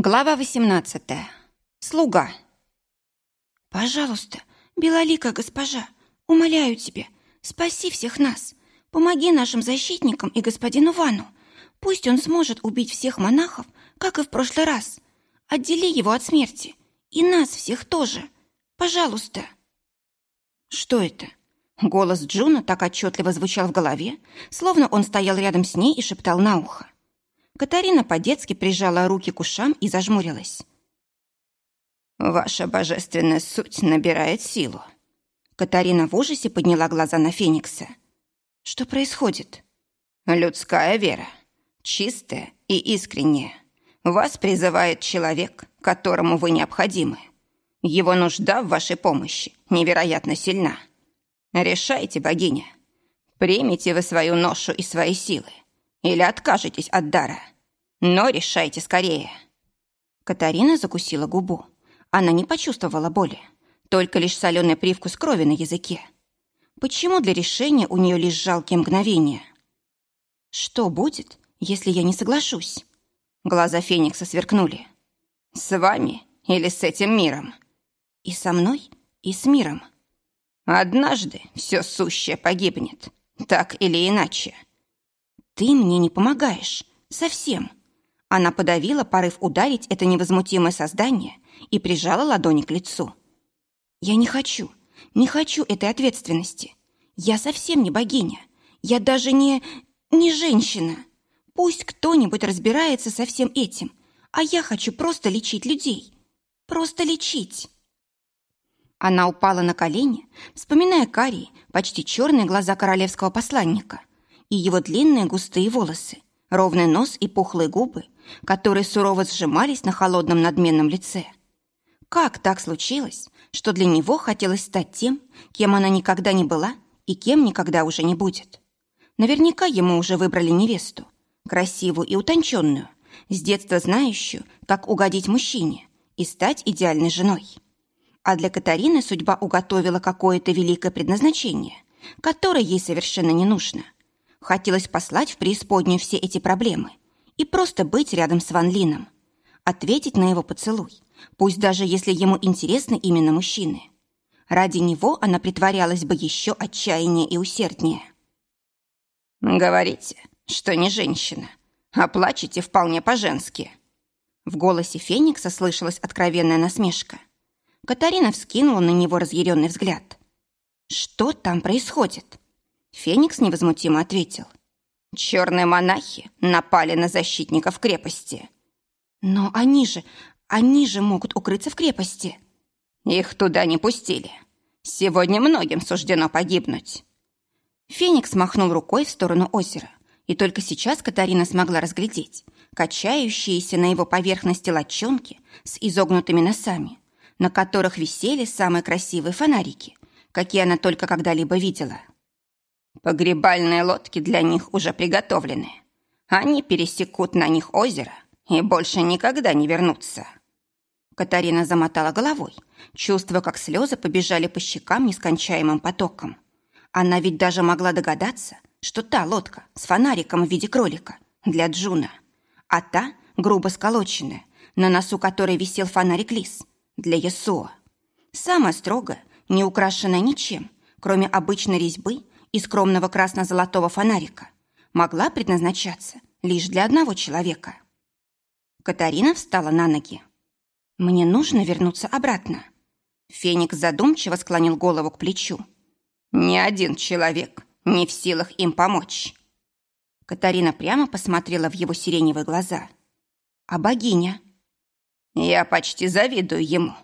Глава 18. Слуга. «Пожалуйста, белоликая госпожа, умоляю тебя, спаси всех нас. Помоги нашим защитникам и господину Вану. Пусть он сможет убить всех монахов, как и в прошлый раз. Отдели его от смерти. И нас всех тоже. Пожалуйста». Что это? Голос Джуна так отчетливо звучал в голове, словно он стоял рядом с ней и шептал на ухо. Катарина по-детски прижала руки к ушам и зажмурилась. «Ваша божественная суть набирает силу». Катарина в ужасе подняла глаза на Феникса. «Что происходит?» «Людская вера, чистая и искренняя. Вас призывает человек, которому вы необходимы. Его нужда в вашей помощи невероятно сильна. Решайте, богиня, примите вы свою ношу и свои силы или откажетесь от дара. Но решайте скорее». Катарина закусила губу. Она не почувствовала боли, только лишь соленый привкус крови на языке. Почему для решения у нее лишь жалкие мгновения? «Что будет, если я не соглашусь?» Глаза Феникса сверкнули. «С вами или с этим миром?» «И со мной, и с миром». «Однажды все сущее погибнет, так или иначе». «Ты мне не помогаешь. Совсем». Она подавила порыв ударить это невозмутимое создание и прижала ладони к лицу. «Я не хочу, не хочу этой ответственности. Я совсем не богиня. Я даже не... не женщина. Пусть кто-нибудь разбирается со всем этим, а я хочу просто лечить людей. Просто лечить». Она упала на колени, вспоминая карие, почти черные глаза королевского посланника и его длинные густые волосы, ровный нос и пухлые губы, которые сурово сжимались на холодном надменном лице. Как так случилось, что для него хотелось стать тем, кем она никогда не была и кем никогда уже не будет? Наверняка ему уже выбрали невесту, красивую и утонченную, с детства знающую, как угодить мужчине и стать идеальной женой. А для Катарины судьба уготовила какое-то великое предназначение, которое ей совершенно не нужно – Хотелось послать в преисподнюю все эти проблемы и просто быть рядом с Ван Лином. Ответить на его поцелуй, пусть даже если ему интересны именно мужчины. Ради него она притворялась бы еще отчаяннее и усерднее. «Говорите, что не женщина, а плачете вполне по-женски». В голосе Феникса слышалась откровенная насмешка. Катарина вскинула на него разъяренный взгляд. «Что там происходит?» Феникс невозмутимо ответил. «Черные монахи напали на защитников крепости». «Но они же, они же могут укрыться в крепости». «Их туда не пустили. Сегодня многим суждено погибнуть». Феникс махнул рукой в сторону озера, и только сейчас Катарина смогла разглядеть качающиеся на его поверхности лодчонки с изогнутыми носами, на которых висели самые красивые фонарики, какие она только когда-либо видела. Погребальные лодки для них уже приготовлены. Они пересекут на них озеро и больше никогда не вернутся. Катарина замотала головой, чувствуя, как слезы побежали по щекам нескончаемым потоком. Она ведь даже могла догадаться, что та лодка с фонариком в виде кролика для Джуна, а та, грубо сколоченная, на носу которой висел фонарик лис, для Ясуа. Самая строгая, не украшенная ничем, кроме обычной резьбы и скромного красно-золотого фонарика могла предназначаться лишь для одного человека. Катарина встала на ноги. «Мне нужно вернуться обратно». Феникс задумчиво склонил голову к плечу. «Ни один человек не в силах им помочь». Катарина прямо посмотрела в его сиреневые глаза. «А богиня?» «Я почти завидую ему.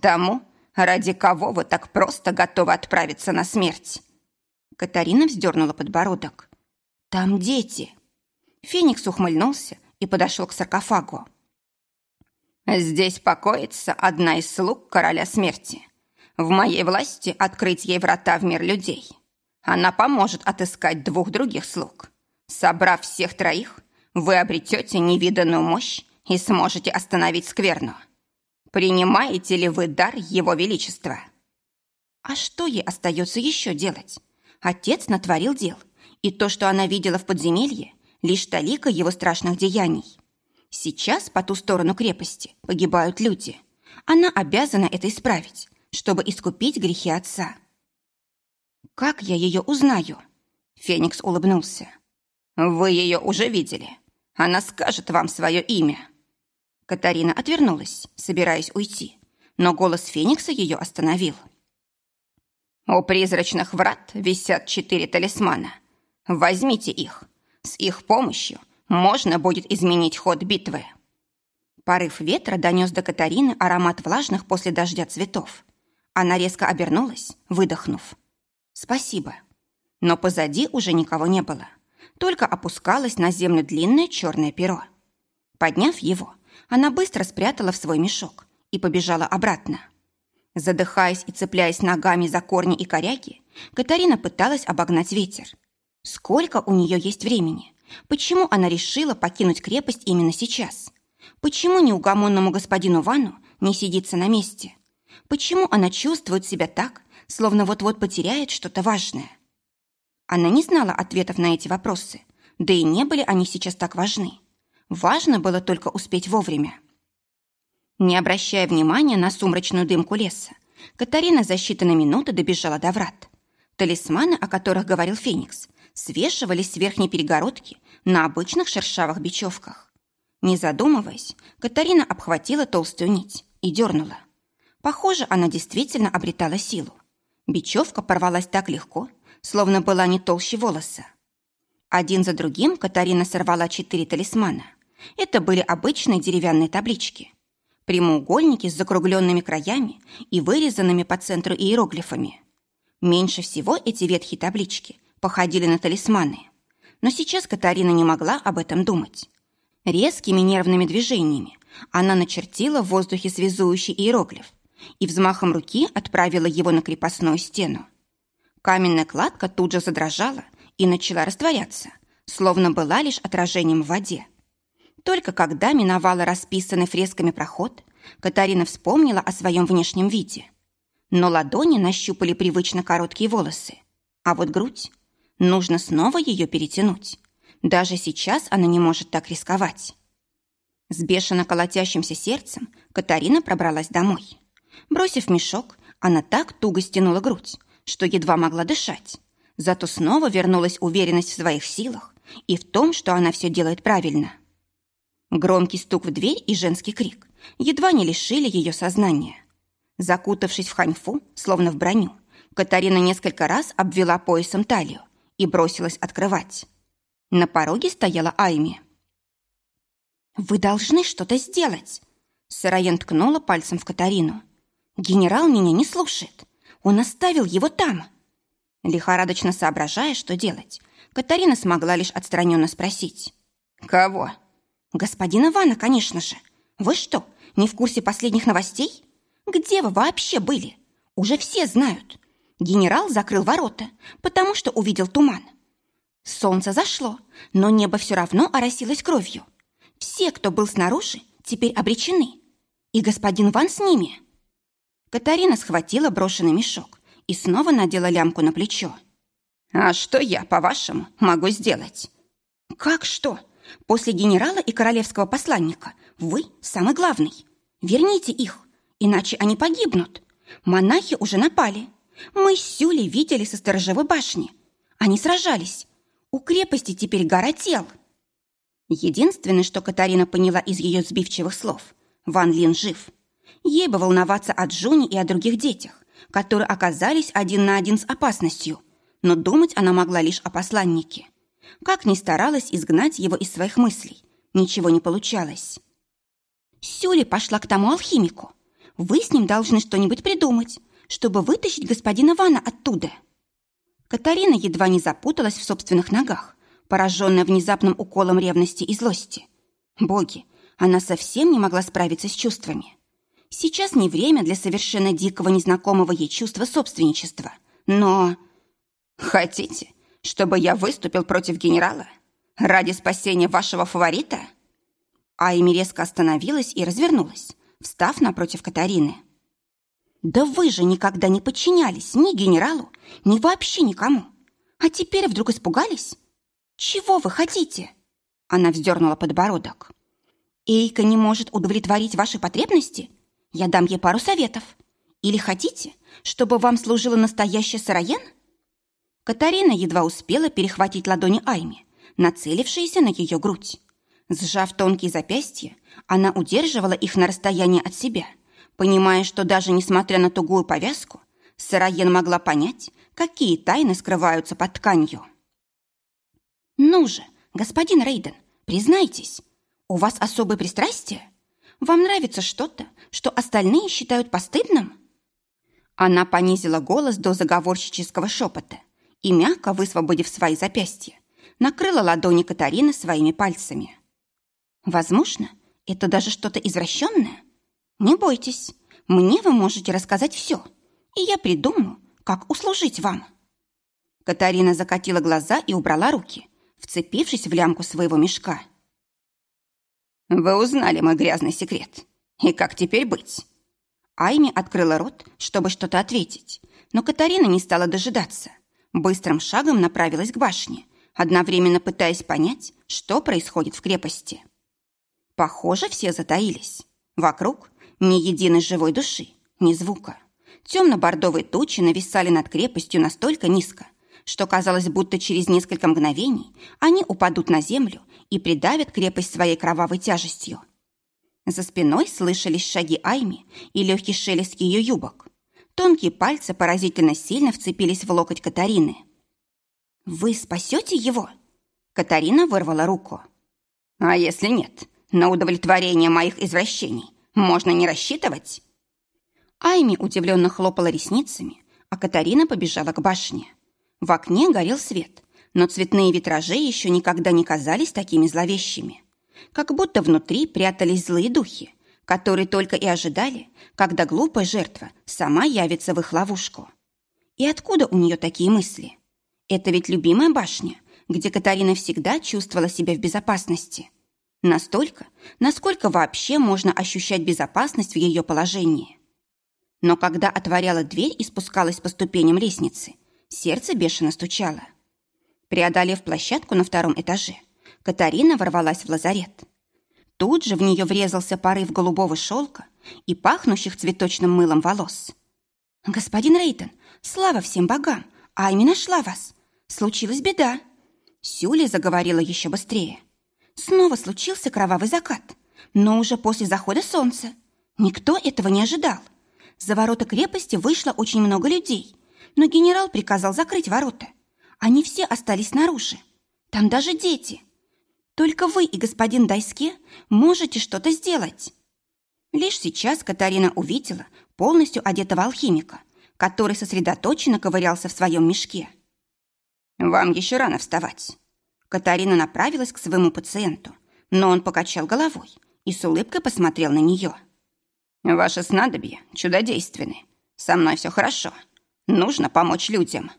Тому, ради кого вы так просто готовы отправиться на смерть. Катарина вздернула подбородок. «Там дети!» Феникс ухмыльнулся и подошел к саркофагу. «Здесь покоится одна из слуг короля смерти. В моей власти открыть ей врата в мир людей. Она поможет отыскать двух других слуг. Собрав всех троих, вы обретете невиданную мощь и сможете остановить скверну. Принимаете ли вы дар Его Величества?» «А что ей остается еще делать?» Отец натворил дел, и то, что она видела в подземелье, лишь талика его страшных деяний. Сейчас по ту сторону крепости погибают люди. Она обязана это исправить, чтобы искупить грехи отца. «Как я ее узнаю?» Феникс улыбнулся. «Вы ее уже видели. Она скажет вам свое имя». Катарина отвернулась, собираясь уйти, но голос Феникса ее остановил. «У призрачных врат висят четыре талисмана. Возьмите их. С их помощью можно будет изменить ход битвы». Порыв ветра донес до Катарины аромат влажных после дождя цветов. Она резко обернулась, выдохнув. «Спасибо». Но позади уже никого не было. Только опускалось на землю длинное черное перо. Подняв его, она быстро спрятала в свой мешок и побежала обратно. Задыхаясь и цепляясь ногами за корни и коряги, Катарина пыталась обогнать ветер. Сколько у нее есть времени? Почему она решила покинуть крепость именно сейчас? Почему неугомонному господину Вану не сидится на месте? Почему она чувствует себя так, словно вот-вот потеряет что-то важное? Она не знала ответов на эти вопросы, да и не были они сейчас так важны. Важно было только успеть вовремя. Не обращая внимания на сумрачную дымку леса, Катарина за считанные минуты добежала до врат. Талисманы, о которых говорил Феникс, свешивались с верхней перегородки на обычных шершавых бечевках. Не задумываясь, Катарина обхватила толстую нить и дернула. Похоже, она действительно обретала силу. Бечевка порвалась так легко, словно была не толще волоса. Один за другим Катарина сорвала четыре талисмана. Это были обычные деревянные таблички. Прямоугольники с закругленными краями и вырезанными по центру иероглифами. Меньше всего эти ветхие таблички походили на талисманы. Но сейчас Катарина не могла об этом думать. Резкими нервными движениями она начертила в воздухе связующий иероглиф и взмахом руки отправила его на крепостную стену. Каменная кладка тут же задрожала и начала растворяться, словно была лишь отражением в воде. Только когда миновала расписанный фресками проход, Катарина вспомнила о своем внешнем виде. Но ладони нащупали привычно короткие волосы. А вот грудь... Нужно снова ее перетянуть. Даже сейчас она не может так рисковать. С бешено колотящимся сердцем Катарина пробралась домой. Бросив мешок, она так туго стянула грудь, что едва могла дышать. Зато снова вернулась уверенность в своих силах и в том, что она все делает правильно. Громкий стук в дверь и женский крик едва не лишили ее сознания. Закутавшись в ханьфу, словно в броню, Катарина несколько раз обвела поясом талию и бросилась открывать. На пороге стояла Айми. «Вы должны что-то сделать!» Сыроен ткнула пальцем в Катарину. «Генерал меня не слушает. Он оставил его там!» Лихорадочно соображая, что делать, Катарина смогла лишь отстраненно спросить. «Кого?» «Господина Вана, конечно же. Вы что, не в курсе последних новостей? Где вы вообще были? Уже все знают. Генерал закрыл ворота, потому что увидел туман. Солнце зашло, но небо все равно оросилось кровью. Все, кто был снаружи, теперь обречены. И господин Ван с ними. Катарина схватила брошенный мешок и снова надела лямку на плечо. «А что я, по-вашему, могу сделать?» «Как что? После генерала и королевского посланника вы самый главный. Верните их, иначе они погибнут. Монахи уже напали. Мы с Сюлей видели со сторожевой башни. Они сражались. У крепости теперь гора тел». Единственное, что Катарина поняла из ее сбивчивых слов, Ван Лин жив. Ей бы волноваться о Джуне и о других детях, которые оказались один на один с опасностью, но думать она могла лишь о посланнике. Как ни старалась изгнать его из своих мыслей, ничего не получалось. Сюли пошла к тому алхимику. Вы с ним должны что-нибудь придумать, чтобы вытащить господина Вана оттуда. Катарина едва не запуталась в собственных ногах, пораженная внезапным уколом ревности и злости. Боги, она совсем не могла справиться с чувствами. Сейчас не время для совершенно дикого незнакомого ей чувства собственничества. Но... Хотите, чтобы я выступил против генерала? Ради спасения вашего фаворита? Айми резко остановилась и развернулась, встав напротив Катарины. «Да вы же никогда не подчинялись ни генералу, ни вообще никому. А теперь вдруг испугались? Чего вы хотите?» Она вздернула подбородок. Эйка не может удовлетворить ваши потребности? Я дам ей пару советов. Или хотите, чтобы вам служила настоящая Сараен?» Катарина едва успела перехватить ладони Айми, нацелившиеся на ее грудь. Сжав тонкие запястья, она удерживала их на расстоянии от себя, понимая, что даже несмотря на тугую повязку, Сараен могла понять, какие тайны скрываются под тканью. «Ну же, господин Рейден, признайтесь, у вас особые пристрастия? Вам нравится что-то, что остальные считают постыдным?» Она понизила голос до заговорщического шепота и, мягко высвободив свои запястья, накрыла ладони Катарины своими пальцами. «Возможно, это даже что-то извращенное? Не бойтесь, мне вы можете рассказать все, и я придумаю, как услужить вам». Катарина закатила глаза и убрала руки, вцепившись в лямку своего мешка. «Вы узнали мой грязный секрет. И как теперь быть?» Айми открыла рот, чтобы что-то ответить, но Катарина не стала дожидаться. Быстрым шагом направилась к башне, одновременно пытаясь понять, что происходит в крепости. Похоже, все затаились. Вокруг ни единой живой души, ни звука. Темно-бордовые тучи нависали над крепостью настолько низко, что казалось, будто через несколько мгновений они упадут на землю и придавят крепость своей кровавой тяжестью. За спиной слышались шаги Айми и легкий шелест ее юбок. Тонкие пальцы поразительно сильно вцепились в локоть Катарины. «Вы спасете его?» Катарина вырвала руку. «А если нет, на удовлетворение моих извращений можно не рассчитывать?» Айми удивленно хлопала ресницами, а Катарина побежала к башне. В окне горел свет, но цветные витражи еще никогда не казались такими зловещими. Как будто внутри прятались злые духи, которые только и ожидали, когда глупая жертва сама явится в их ловушку. И откуда у нее такие мысли? Это ведь любимая башня, где Катарина всегда чувствовала себя в безопасности. Настолько, насколько вообще можно ощущать безопасность в ее положении. Но когда отворяла дверь и спускалась по ступеням лестницы, сердце бешено стучало. Преодолев площадку на втором этаже, Катарина ворвалась в лазарет. Тут же в нее врезался порыв голубого шелка и пахнущих цветочным мылом волос. «Господин Рейтон, слава всем богам! Айми нашла вас! Случилась беда!» Сюли заговорила еще быстрее. Снова случился кровавый закат, но уже после захода солнца. Никто этого не ожидал. За ворота крепости вышло очень много людей, но генерал приказал закрыть ворота. Они все остались снаружи. Там даже дети. Только вы и господин Дайске можете что-то сделать. Лишь сейчас Катарина увидела полностью одетого алхимика, который сосредоточенно ковырялся в своем мешке. «Вам еще рано вставать». Катарина направилась к своему пациенту, но он покачал головой и с улыбкой посмотрел на нее. «Ваши снадобья чудодейственны. Со мной все хорошо. Нужно помочь людям».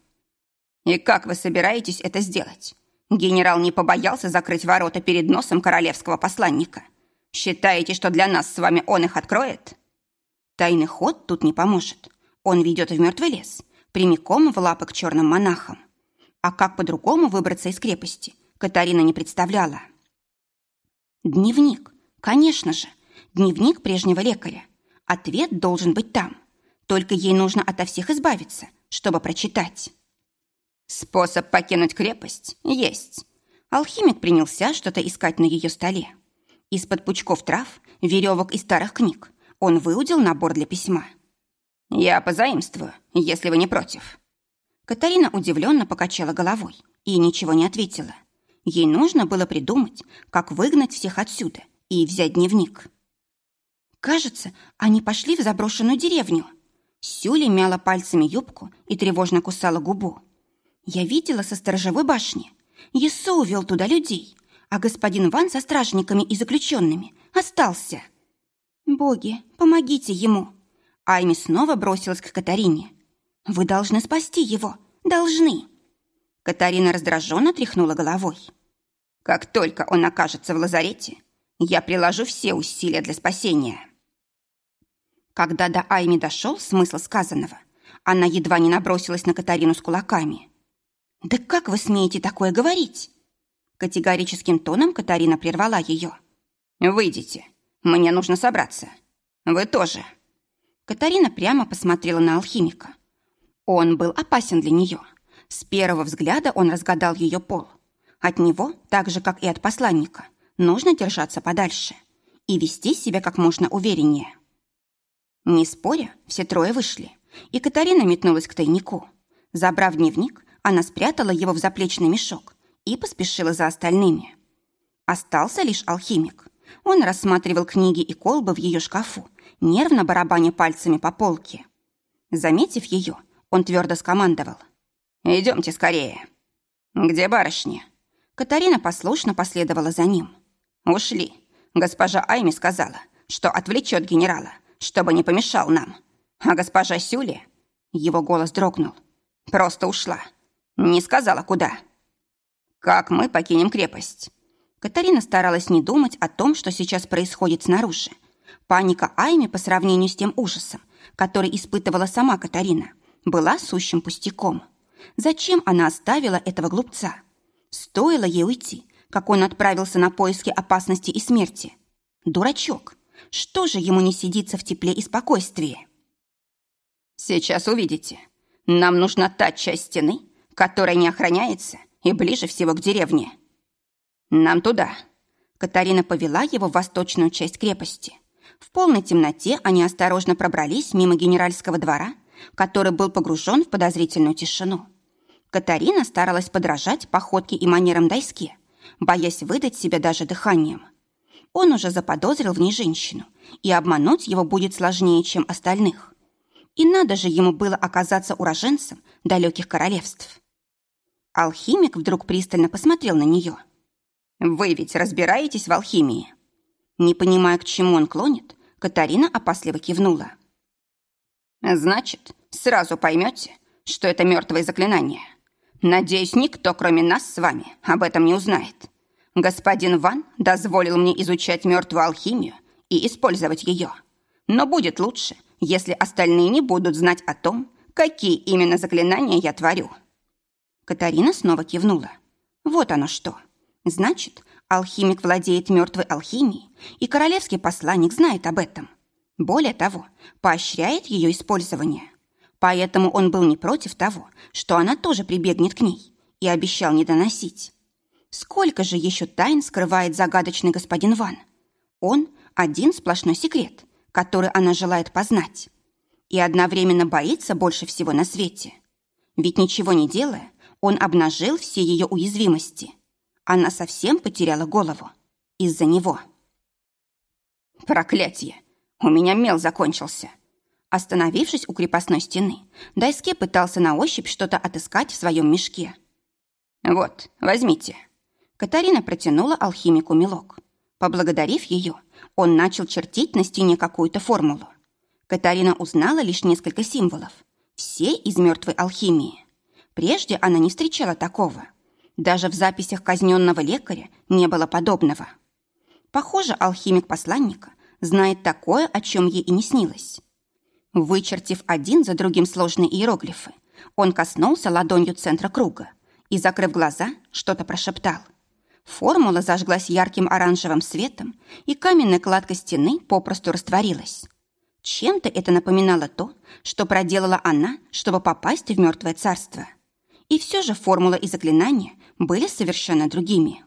«И как вы собираетесь это сделать? Генерал не побоялся закрыть ворота перед носом королевского посланника. Считаете, что для нас с вами он их откроет? Тайный ход тут не поможет. Он ведет в мертвый лес, прямиком в лапы к черным монахам. А как по-другому выбраться из крепости, Катарина не представляла. Дневник, конечно же, дневник прежнего лекаря. Ответ должен быть там. Только ей нужно ото всех избавиться, чтобы прочитать. Способ покинуть крепость есть. Алхимик принялся что-то искать на ее столе. Из-под пучков трав, веревок и старых книг он выудил набор для письма. «Я позаимствую, если вы не против». Катарина удивленно покачала головой и ничего не ответила. Ей нужно было придумать, как выгнать всех отсюда и взять дневник. Кажется, они пошли в заброшенную деревню. Сюли мяла пальцами юбку и тревожно кусала губу. Я видела со сторожевой башни. Есо увел туда людей, а господин Ван со стражниками и заключенными остался. Боги, помогите ему. Айми снова бросилась к Катарине. Вы должны спасти его. Должны. Катарина раздраженно тряхнула головой. Как только он окажется в лазарете, я приложу все усилия для спасения. Когда до Айми дошел смысл сказанного, она едва не набросилась на Катарину с кулаками. «Да как вы смеете такое говорить?» Категорическим тоном Катарина прервала ее. Выйдите. Мне нужно собраться. Вы тоже». Катарина прямо посмотрела на алхимика. Он был опасен для нее. С первого взгляда он разгадал ее пол. От него, так же, как и от посланника, нужно держаться подальше и вести себя как можно увереннее. Не споря, все трое вышли, и Катарина метнулась к тайнику. Забрав дневник, она спрятала его в заплечный мешок и поспешила за остальными. Остался лишь алхимик. Он рассматривал книги и колбы в ее шкафу, нервно барабаня пальцами по полке. Заметив ее, он твердо скомандовал. «Идемте скорее». «Где барышня?» Катарина послушно последовала за ним. «Ушли. Госпожа Айми сказала, что отвлечет генерала, чтобы не помешал нам. А госпожа Сюли...» Его голос дрогнул. «Просто ушла. Не сказала, куда». «Как мы покинем крепость?» Катарина старалась не думать о том, что сейчас происходит снаружи. Паника Айми по сравнению с тем ужасом, который испытывала сама Катарина, была сущим пустяком. Зачем она оставила этого глупца? Стоило ей уйти, как он отправился на поиски опасности и смерти. Дурачок! Что же ему не сидится в тепле и спокойствии? Сейчас увидите. Нам нужна та часть стены, которая не охраняется и ближе всего к деревне. Нам туда. Катарина повела его в восточную часть крепости. В полной темноте они осторожно пробрались мимо генеральского двора, который был погружен в подозрительную тишину. Катарина старалась подражать походке и манерам Дайске, боясь выдать себя даже дыханием. Он уже заподозрил в ней женщину, и обмануть его будет сложнее, чем остальных. И надо же ему было оказаться уроженцем далеких королевств. Алхимик вдруг пристально посмотрел на нее. «Вы ведь разбираетесь в алхимии?» Не понимая, к чему он клонит, Катарина опасливо кивнула. «Значит, сразу поймете, что это мертвое заклинание. Надеюсь, никто, кроме нас с вами, об этом не узнает. Господин Ван дозволил мне изучать мертвую алхимию и использовать ее. Но будет лучше, если остальные не будут знать о том, какие именно заклинания я творю». Катарина снова кивнула. «Вот оно что. Значит, алхимик владеет мертвой алхимией, и королевский посланник знает об этом. Более того, поощряет ее использование. Поэтому он был не против того, что она тоже прибегнет к ней, и обещал не доносить. Сколько же еще тайн скрывает загадочный господин Ван? Он – один сплошной секрет, который она желает познать. И одновременно боится больше всего на свете. Ведь ничего не делая, он обнажил все ее уязвимости. Она совсем потеряла голову из-за него. «Проклятие! У меня мел закончился!» Остановившись у крепостной стены, Дайске пытался на ощупь что-то отыскать в своем мешке. «Вот, возьмите». Катарина протянула алхимику мелок. Поблагодарив ее, он начал чертить на стене какую-то формулу. Катарина узнала лишь несколько символов. Все из мертвой алхимии. Прежде она не встречала такого. Даже в записях казненного лекаря не было подобного. Похоже, алхимик посланника знает такое, о чем ей и не снилось. Вычертив один за другим сложные иероглифы, он коснулся ладонью центра круга и, закрыв глаза, что-то прошептал. Формула зажглась ярким оранжевым светом, и каменная кладка стены попросту растворилась. Чем-то это напоминало то, что проделала она, чтобы попасть в мертвое царство. И все же формула и заклинания были совершенно другими.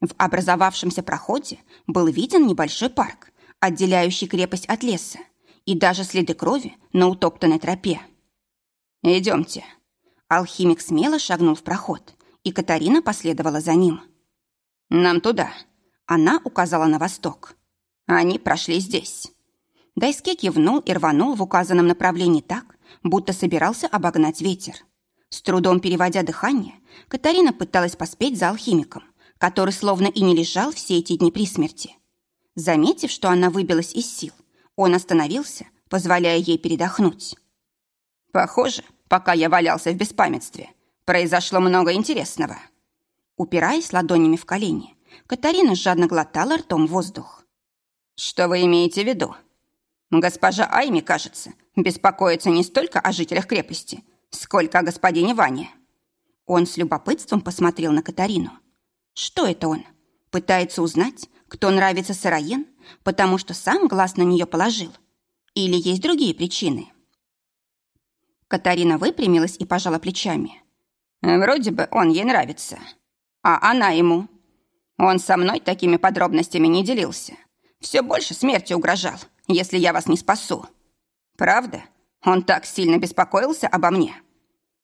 В образовавшемся проходе был виден небольшой парк, отделяющий крепость от леса, и даже следы крови на утоптанной тропе. «Идемте». Алхимик смело шагнул в проход, и Катарина последовала за ним. «Нам туда». Она указала на восток. Они прошли здесь. Дайске кивнул и рванул в указанном направлении так, будто собирался обогнать ветер. С трудом переводя дыхание, Катарина пыталась поспеть за алхимиком, который словно и не лежал все эти дни при смерти. Заметив, что она выбилась из сил, он остановился, позволяя ей передохнуть. «Похоже, пока я валялся в беспамятстве, произошло много интересного». Упираясь ладонями в колени, Катарина жадно глотала ртом воздух. «Что вы имеете в виду?» «Госпожа Айми, кажется, беспокоится не столько о жителях крепости, сколько о господине Ване». Он с любопытством посмотрел на Катарину. «Что это он? Пытается узнать, кто нравится Сыроен, потому что сам глаз на нее положил? Или есть другие причины? Катарина выпрямилась и пожала плечами. Вроде бы он ей нравится. А она ему. Он со мной такими подробностями не делился. Все больше смерти угрожал, если я вас не спасу. Правда? Он так сильно беспокоился обо мне.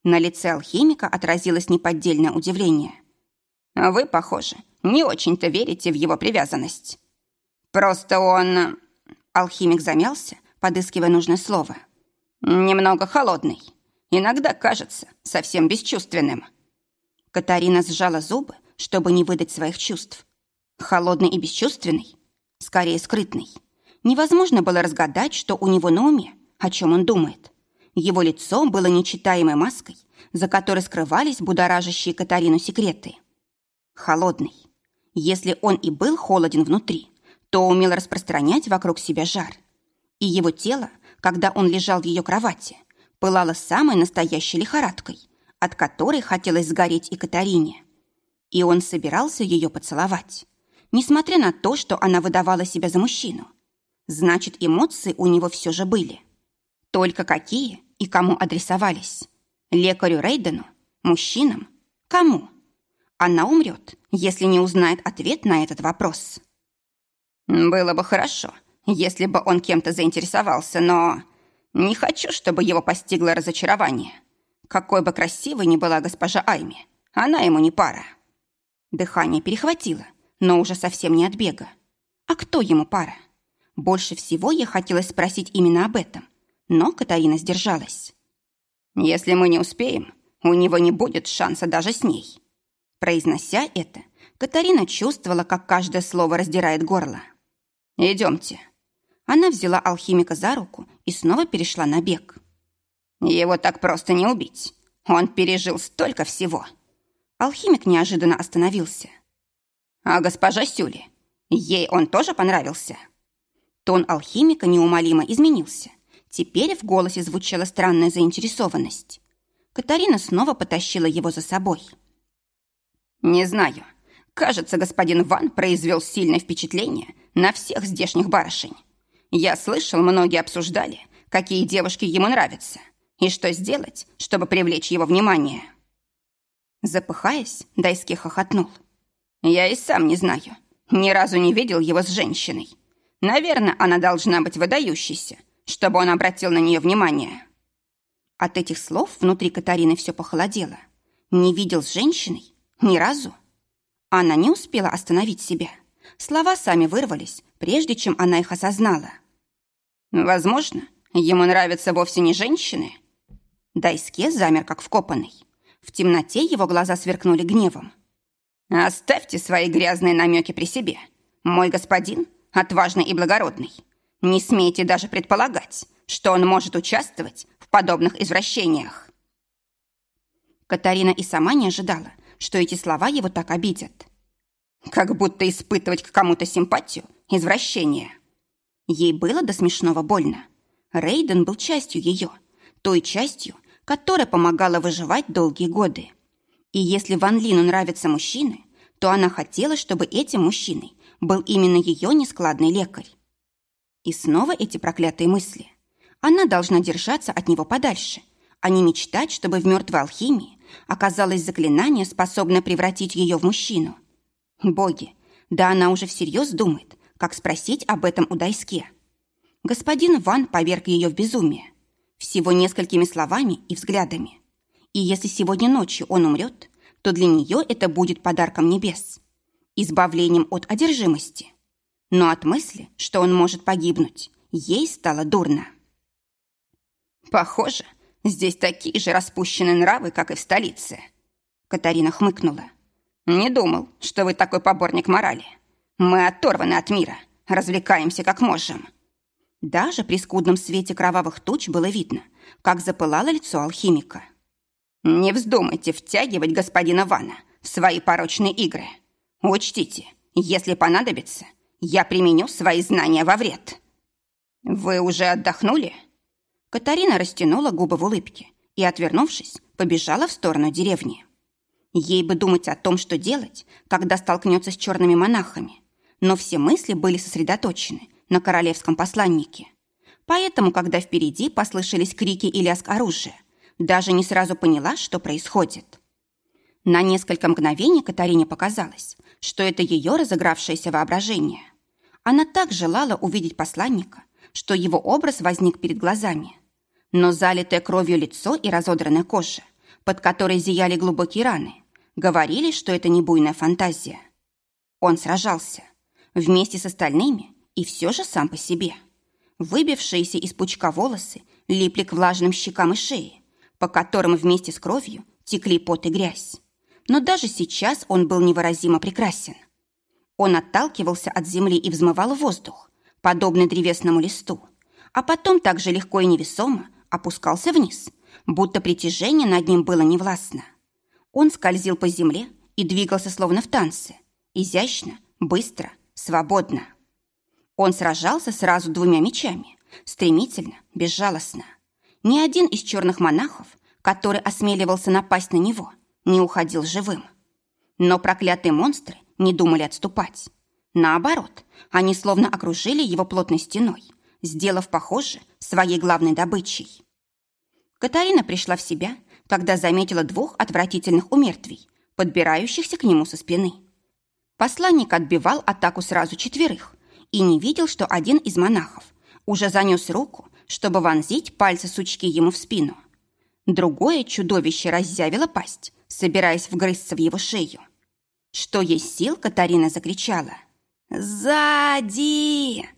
На лице алхимика отразилось неподдельное удивление. Вы, похоже, не очень-то верите в его привязанность. Просто он... Алхимик замялся, подыскивая нужное слово. Немного холодный. Иногда кажется совсем бесчувственным. Катарина сжала зубы, чтобы не выдать своих чувств. Холодный и бесчувственный? Скорее, скрытный. Невозможно было разгадать, что у него на уме, о чем он думает. Его лицо было нечитаемой маской, за которой скрывались будоражащие Катарину секреты. Холодный. Если он и был холоден внутри, то умел распространять вокруг себя жар. И его тело, когда он лежал в ее кровати, пылало самой настоящей лихорадкой, от которой хотелось сгореть и Катарине. И он собирался ее поцеловать, несмотря на то, что она выдавала себя за мужчину. Значит, эмоции у него все же были. Только какие и кому адресовались? Лекарю Рейдену? Мужчинам? Кому? Она умрет, если не узнает ответ на этот вопрос. Было бы хорошо, если бы он кем-то заинтересовался, но не хочу, чтобы его постигло разочарование. Какой бы красивой ни была госпожа Айми, она ему не пара. Дыхание перехватило, но уже совсем не от бега. А кто ему пара? Больше всего я хотелось спросить именно об этом, но Катарина сдержалась. «Если мы не успеем, у него не будет шанса даже с ней». Произнося это, Катарина чувствовала, как каждое слово раздирает горло. «Идемте». Она взяла алхимика за руку и снова перешла на бег. «Его так просто не убить. Он пережил столько всего». Алхимик неожиданно остановился. «А госпожа Сюли, ей он тоже понравился?» Тон алхимика неумолимо изменился. Теперь в голосе звучала странная заинтересованность. Катарина снова потащила его за собой. «Не знаю. Кажется, господин Ван произвел сильное впечатление на всех здешних барышень. Я слышал, многие обсуждали, какие девушки ему нравятся, и что сделать, чтобы привлечь его внимание». Запыхаясь, Дайски хохотнул. «Я и сам не знаю. Ни разу не видел его с женщиной. Наверное, она должна быть выдающейся, чтобы он обратил на нее внимание». От этих слов внутри Катарины все похолодело. Не видел с женщиной? Ни разу. Она не успела остановить себя. Слова сами вырвались, прежде чем она их осознала. «Возможно, ему нравятся вовсе не женщины?» Дайске замер, как вкопанный. В темноте его глаза сверкнули гневом. «Оставьте свои грязные намеки при себе. Мой господин, отважный и благородный, не смейте даже предполагать, что он может участвовать в подобных извращениях». Катарина и сама не ожидала, что эти слова его так обидят. Как будто испытывать к кому-то симпатию – извращение. Ей было до смешного больно. Рейден был частью ее, той частью, которая помогала выживать долгие годы. И если Ван Лину нравятся мужчины, то она хотела, чтобы этим мужчиной был именно ее нескладный лекарь. И снова эти проклятые мысли. Она должна держаться от него подальше, а не мечтать, чтобы в мертвой алхимии оказалось заклинание, способное превратить ее в мужчину. Боги, да она уже всерьез думает, как спросить об этом у Дайске. Господин Ван поверг ее в безумие. Всего несколькими словами и взглядами. И если сегодня ночью он умрет, то для нее это будет подарком небес. Избавлением от одержимости. Но от мысли, что он может погибнуть, ей стало дурно. Похоже, Здесь такие же распущенные нравы, как и в столице. Катарина хмыкнула. Не думал, что вы такой поборник морали. Мы оторваны от мира, развлекаемся как можем. Даже при скудном свете кровавых туч было видно, как запылало лицо алхимика. Не вздумайте втягивать господина Вана в свои порочные игры. Учтите, если понадобится, я применю свои знания во вред. Вы уже отдохнули? Катарина растянула губы в улыбке и, отвернувшись, побежала в сторону деревни. Ей бы думать о том, что делать, когда столкнется с черными монахами. но все мысли были сосредоточены на королевском посланнике. Поэтому, когда впереди послышались крики и лязг оружия, даже не сразу поняла, что происходит. На несколько мгновений Катарине показалось, что это ее разыгравшееся воображение. Она так желала увидеть посланника, что его образ возник перед глазами. Но залитое кровью лицо и разодранная кожа, под которой зияли глубокие раны, говорили, что это не буйная фантазия. Он сражался вместе с остальными и все же сам по себе. Выбившиеся из пучка волосы липли к влажным щекам и шее, по которым вместе с кровью текли пот и грязь. Но даже сейчас он был невыразимо прекрасен. Он отталкивался от земли и взмывал воздух, подобный древесному листу, а потом так же легко и невесомо опускался вниз, будто притяжение над ним было невластно. Он скользил по земле и двигался словно в танце, изящно, быстро, свободно. Он сражался сразу двумя мечами, стремительно, безжалостно. Ни один из черных монахов, который осмеливался напасть на него, не уходил живым. Но проклятые монстры не думали отступать. Наоборот, они словно окружили его плотной стеной, сделав похоже своей главной добычей. Катарина пришла в себя, когда заметила двух отвратительных умертвий, подбирающихся к нему со спины. Посланник отбивал атаку сразу четверых и не видел, что один из монахов уже занес руку чтобы вонзить пальцы сучки ему в спину. Другое чудовище разъявило пасть, собираясь вгрызться в его шею. Что есть сил, Катарина закричала. «Сзади!»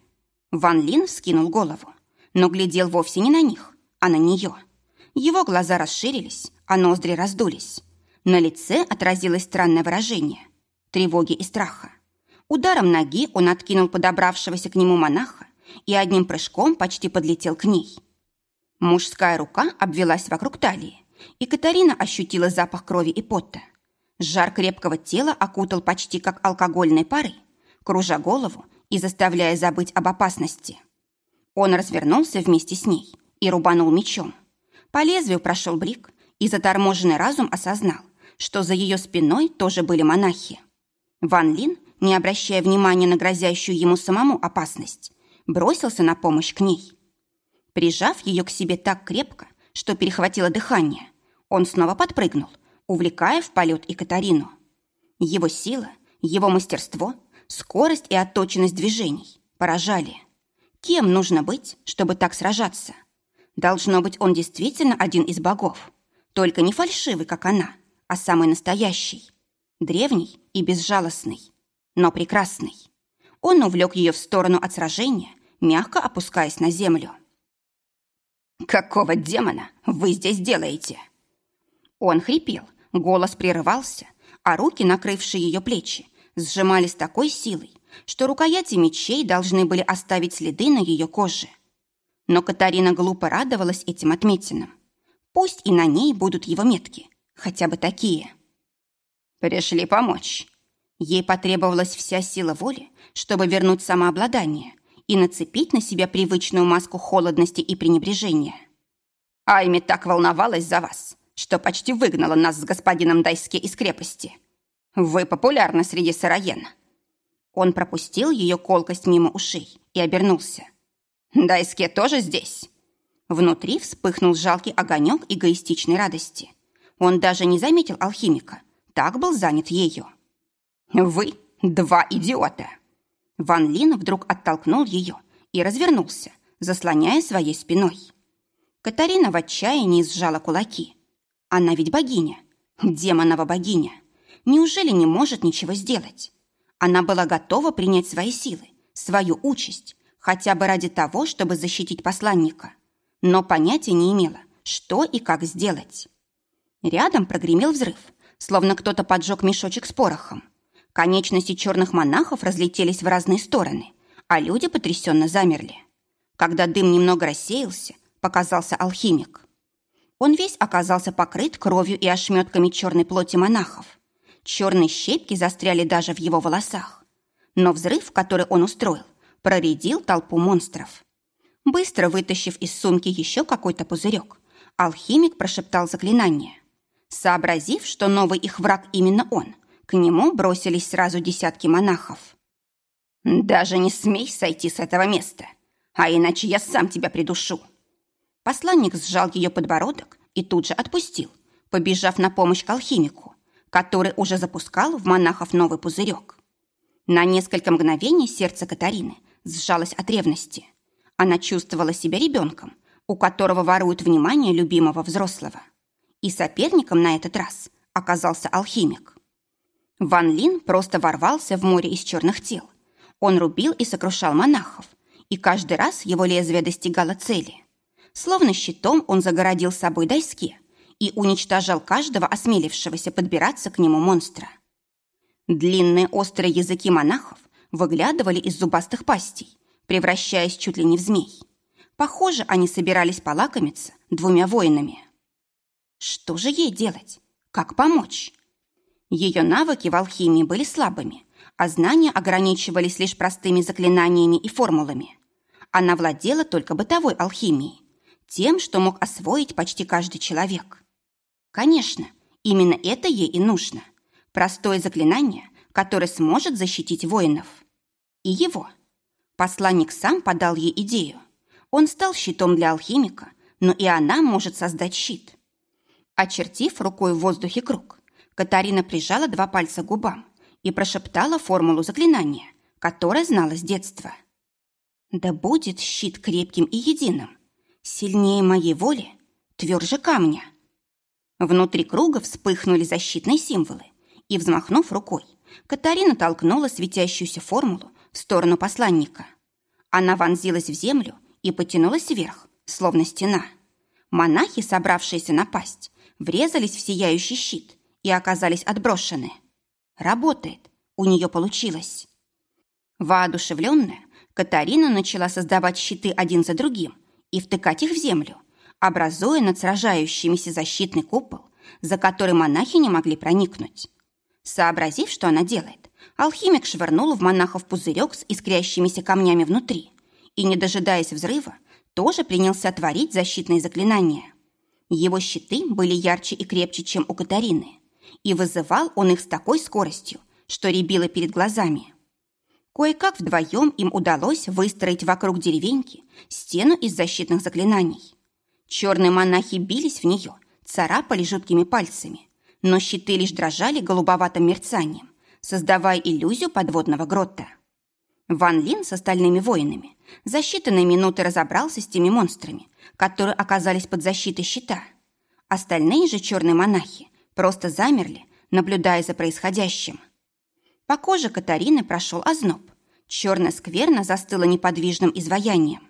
Ван Лин вскинул голову, но глядел вовсе не на них, а на нее. Его глаза расширились, а ноздри раздулись. На лице отразилось странное выражение – тревоги и страха. Ударом ноги он откинул подобравшегося к нему монаха и одним прыжком почти подлетел к ней. Мужская рука обвелась вокруг талии, и Катарина ощутила запах крови и пота. Жар крепкого тела окутал почти как алкогольные пары, кружа голову и заставляя забыть об опасности. Он развернулся вместе с ней и рубанул мечом. По лезвию прошел брик, и заторможенный разум осознал, что за ее спиной тоже были монахи. Ван Лин, не обращая внимания на грозящую ему самому опасность, бросился на помощь к ней. Прижав ее к себе так крепко, что перехватило дыхание, он снова подпрыгнул, увлекая в полет и Катарину. Его сила, его мастерство, скорость и отточенность движений поражали. Кем нужно быть, чтобы так сражаться? Должно быть, он действительно один из богов, только не фальшивый, как она, а самый настоящий, древний и безжалостный, но прекрасный. Он увлек ее в сторону от сражения, мягко опускаясь на землю. «Какого демона вы здесь делаете?» Он хрипел, голос прерывался, а руки, накрывшие ее плечи, сжимались такой силой, что рукояти мечей должны были оставить следы на ее коже. Но Катарина глупо радовалась этим отметинам. Пусть и на ней будут его метки, хотя бы такие. «Пришли помочь». Ей потребовалась вся сила воли, чтобы вернуть самообладание, и нацепить на себя привычную маску холодности и пренебрежения. Айми так волновалась за вас, что почти выгнала нас с господином Дайске из крепости. Вы популярны среди сыроен. Он пропустил ее колкость мимо ушей и обернулся. Дайске тоже здесь? Внутри вспыхнул жалкий огонек эгоистичной радости. Он даже не заметил алхимика, так был занят ею. «Вы два идиота!» Ван Лин вдруг оттолкнул ее и развернулся, заслоняя своей спиной. Катарина в отчаянии сжала кулаки. Она ведь богиня, демонова богиня. Неужели не может ничего сделать? Она была готова принять свои силы, свою участь, хотя бы ради того, чтобы защитить посланника. Но понятия не имела, что и как сделать. Рядом прогремел взрыв, словно кто-то поджег мешочек с порохом. Конечности черных монахов разлетелись в разные стороны, а люди потрясенно замерли. Когда дым немного рассеялся, показался алхимик. Он весь оказался покрыт кровью и ошметками черной плоти монахов. Черные щепки застряли даже в его волосах. Но взрыв, который он устроил, проредил толпу монстров. Быстро вытащив из сумки еще какой-то пузырек, алхимик прошептал заклинание. Сообразив, что новый их враг именно он – к нему бросились сразу десятки монахов. «Даже не смей сойти с этого места, а иначе я сам тебя придушу». Посланник сжал ее подбородок и тут же отпустил, побежав на помощь к алхимику, который уже запускал в монахов новый пузырек. На несколько мгновений сердце Катарины сжалось от ревности. Она чувствовала себя ребенком, у которого воруют внимание любимого взрослого. И соперником на этот раз оказался алхимик. Ван Лин просто ворвался в море из черных тел. Он рубил и сокрушал монахов, и каждый раз его лезвие достигало цели. Словно щитом он загородил собой доске и уничтожал каждого осмелившегося подбираться к нему монстра. Длинные острые языки монахов выглядывали из зубастых пастей, превращаясь чуть ли не в змей. Похоже, они собирались полакомиться двумя воинами. Что же ей делать? Как помочь? Ее навыки в алхимии были слабыми, а знания ограничивались лишь простыми заклинаниями и формулами. Она владела только бытовой алхимией, тем, что мог освоить почти каждый человек. Конечно, именно это ей и нужно – Простое заклинание, которое сможет защитить воинов. И его. Посланник сам подал ей идею. Он стал щитом для алхимика, но и она может создать щит. Очертив рукой в воздухе круг, Катарина прижала два пальца к губам и прошептала формулу заклинания, которое знала с детства. «Да будет щит крепким и единым, сильнее моей воли, тверже камня». Внутри круга вспыхнули защитные символы, и, взмахнув рукой, Катарина толкнула светящуюся формулу в сторону посланника. Она вонзилась в землю и потянулась вверх, словно стена. Монахи, собравшиеся напасть, врезались в сияющий щит и оказались отброшены. Работает, у нее получилось. Воодушевленная, Катарина начала создавать щиты один за другим и втыкать их в землю, образуя над сражающимися защитный купол, за который монахи не могли проникнуть. Сообразив, что она делает, алхимик швырнул в монахов пузырек с искрящимися камнями внутри и, не дожидаясь взрыва, тоже принялся творить защитные заклинания. Его щиты были ярче и крепче, чем у Катарины, и вызывал он их с такой скоростью, что рябило перед глазами. Кое-как вдвоем им удалось выстроить вокруг деревеньки стену из защитных заклинаний. Черные монахи бились в нее, царапали жуткими пальцами, но щиты лишь дрожали голубоватым мерцанием, создавая иллюзию подводного грота. Ван Лин с остальными воинами за считанные минуты разобрался с теми монстрами, которые оказались под защитой щита. Остальные же черные монахи просто замерли, наблюдая за происходящим. По коже Катарины прошел озноб. Черная скверна застыла неподвижным изваянием.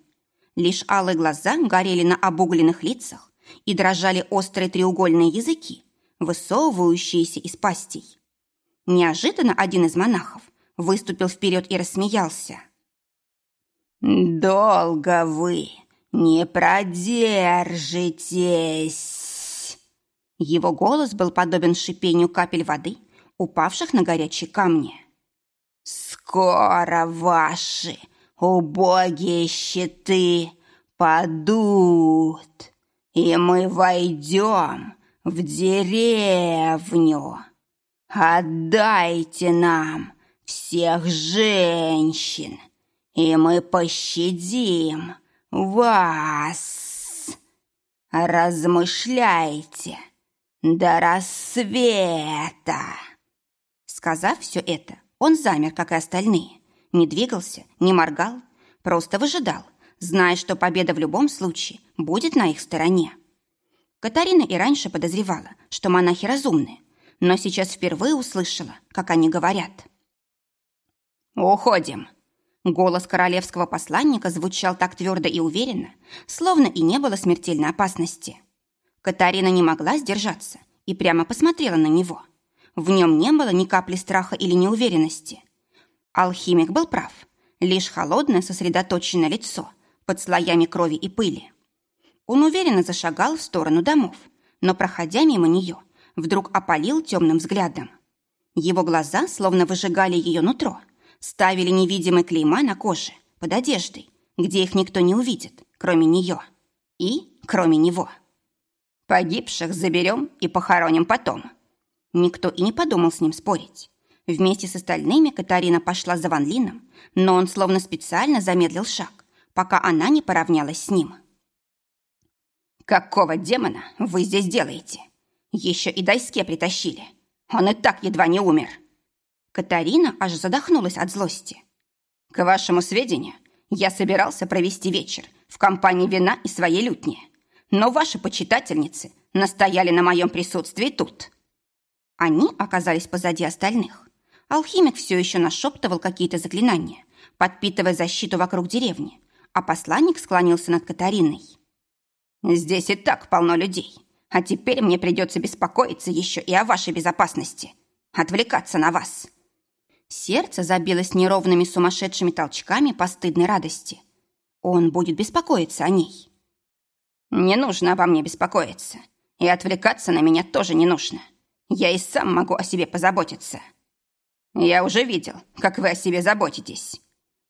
Лишь алые глаза горели на обугленных лицах и дрожали острые треугольные языки, высовывающиеся из пастей. Неожиданно один из монахов выступил вперед и рассмеялся. «Долго вы не продержитесь!» Его голос был подобен шипению капель воды, упавших на горячие камни. «Скоро ваши убогие щиты падут, и мы войдем в деревню. Отдайте нам всех женщин, и мы пощадим вас. Размышляйте до рассвета. Сказав все это, он замер, как и остальные. Не двигался, не моргал, просто выжидал, зная, что победа в любом случае будет на их стороне. Катарина и раньше подозревала, что монахи разумны, но сейчас впервые услышала, как они говорят. «Уходим!» Голос королевского посланника звучал так твердо и уверенно, словно и не было смертельной опасности. Катарина не могла сдержаться и прямо посмотрела на него. В нем не было ни капли страха или неуверенности. Алхимик был прав. Лишь холодное сосредоточенное лицо под слоями крови и пыли. Он уверенно зашагал в сторону домов, но, проходя мимо нее, вдруг опалил темным взглядом. Его глаза словно выжигали ее нутро, ставили невидимые клейма на коже, под одеждой, где их никто не увидит, кроме нее. И кроме него. Погибших заберем и похороним потом. Никто и не подумал с ним спорить. Вместе с остальными Катарина пошла за Ван Лином, но он словно специально замедлил шаг, пока она не поравнялась с ним. «Какого демона вы здесь делаете? Еще и Дайске притащили. Он и так едва не умер». Катарина аж задохнулась от злости. «К вашему сведению, я собирался провести вечер в компании вина и своей лютни, но ваши почитательницы настояли на моем присутствии тут». Они оказались позади остальных. Алхимик все еще нашептывал какие-то заклинания, подпитывая защиту вокруг деревни, а посланник склонился над Катариной. «Здесь и так полно людей, а теперь мне придется беспокоиться еще и о вашей безопасности, отвлекаться на вас». Сердце забилось неровными сумасшедшими толчками постыдной радости. Он будет беспокоиться о ней. «Не нужно обо мне беспокоиться, и отвлекаться на меня тоже не нужно. Я и сам могу о себе позаботиться». «Я уже видел, как вы о себе заботитесь».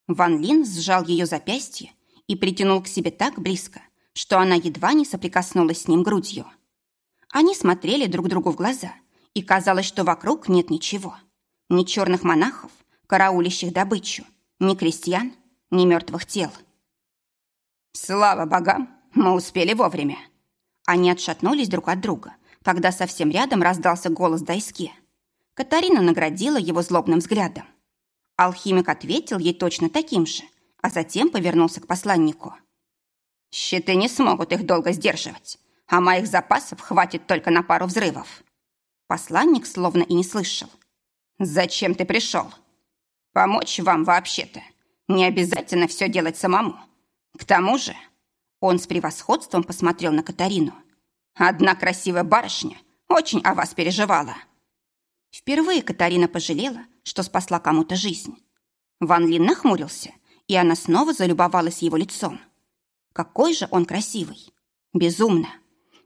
Ван Лин сжал ее запястье и притянул к себе так близко, что она едва не соприкоснулась с ним грудью. Они смотрели друг другу в глаза, и казалось, что вокруг нет ничего. Ни черных монахов, караулящих добычу, ни крестьян, ни мертвых тел. «Слава богам, мы успели вовремя!» Они отшатнулись друг от друга, когда совсем рядом раздался голос Дайске – Катарина наградила его злобным взглядом. Алхимик ответил ей точно таким же, а затем повернулся к посланнику. «Щиты не смогут их долго сдерживать, а моих запасов хватит только на пару взрывов». Посланник словно и не слышал. «Зачем ты пришел?» «Помочь вам вообще-то. Не обязательно все делать самому. К тому же...» Он с превосходством посмотрел на Катарину. «Одна красивая барышня очень о вас переживала». Впервые Катарина пожалела, что спасла кому-то жизнь. Ван Лин нахмурился, и она снова залюбовалась его лицом. Какой же он красивый! Безумно!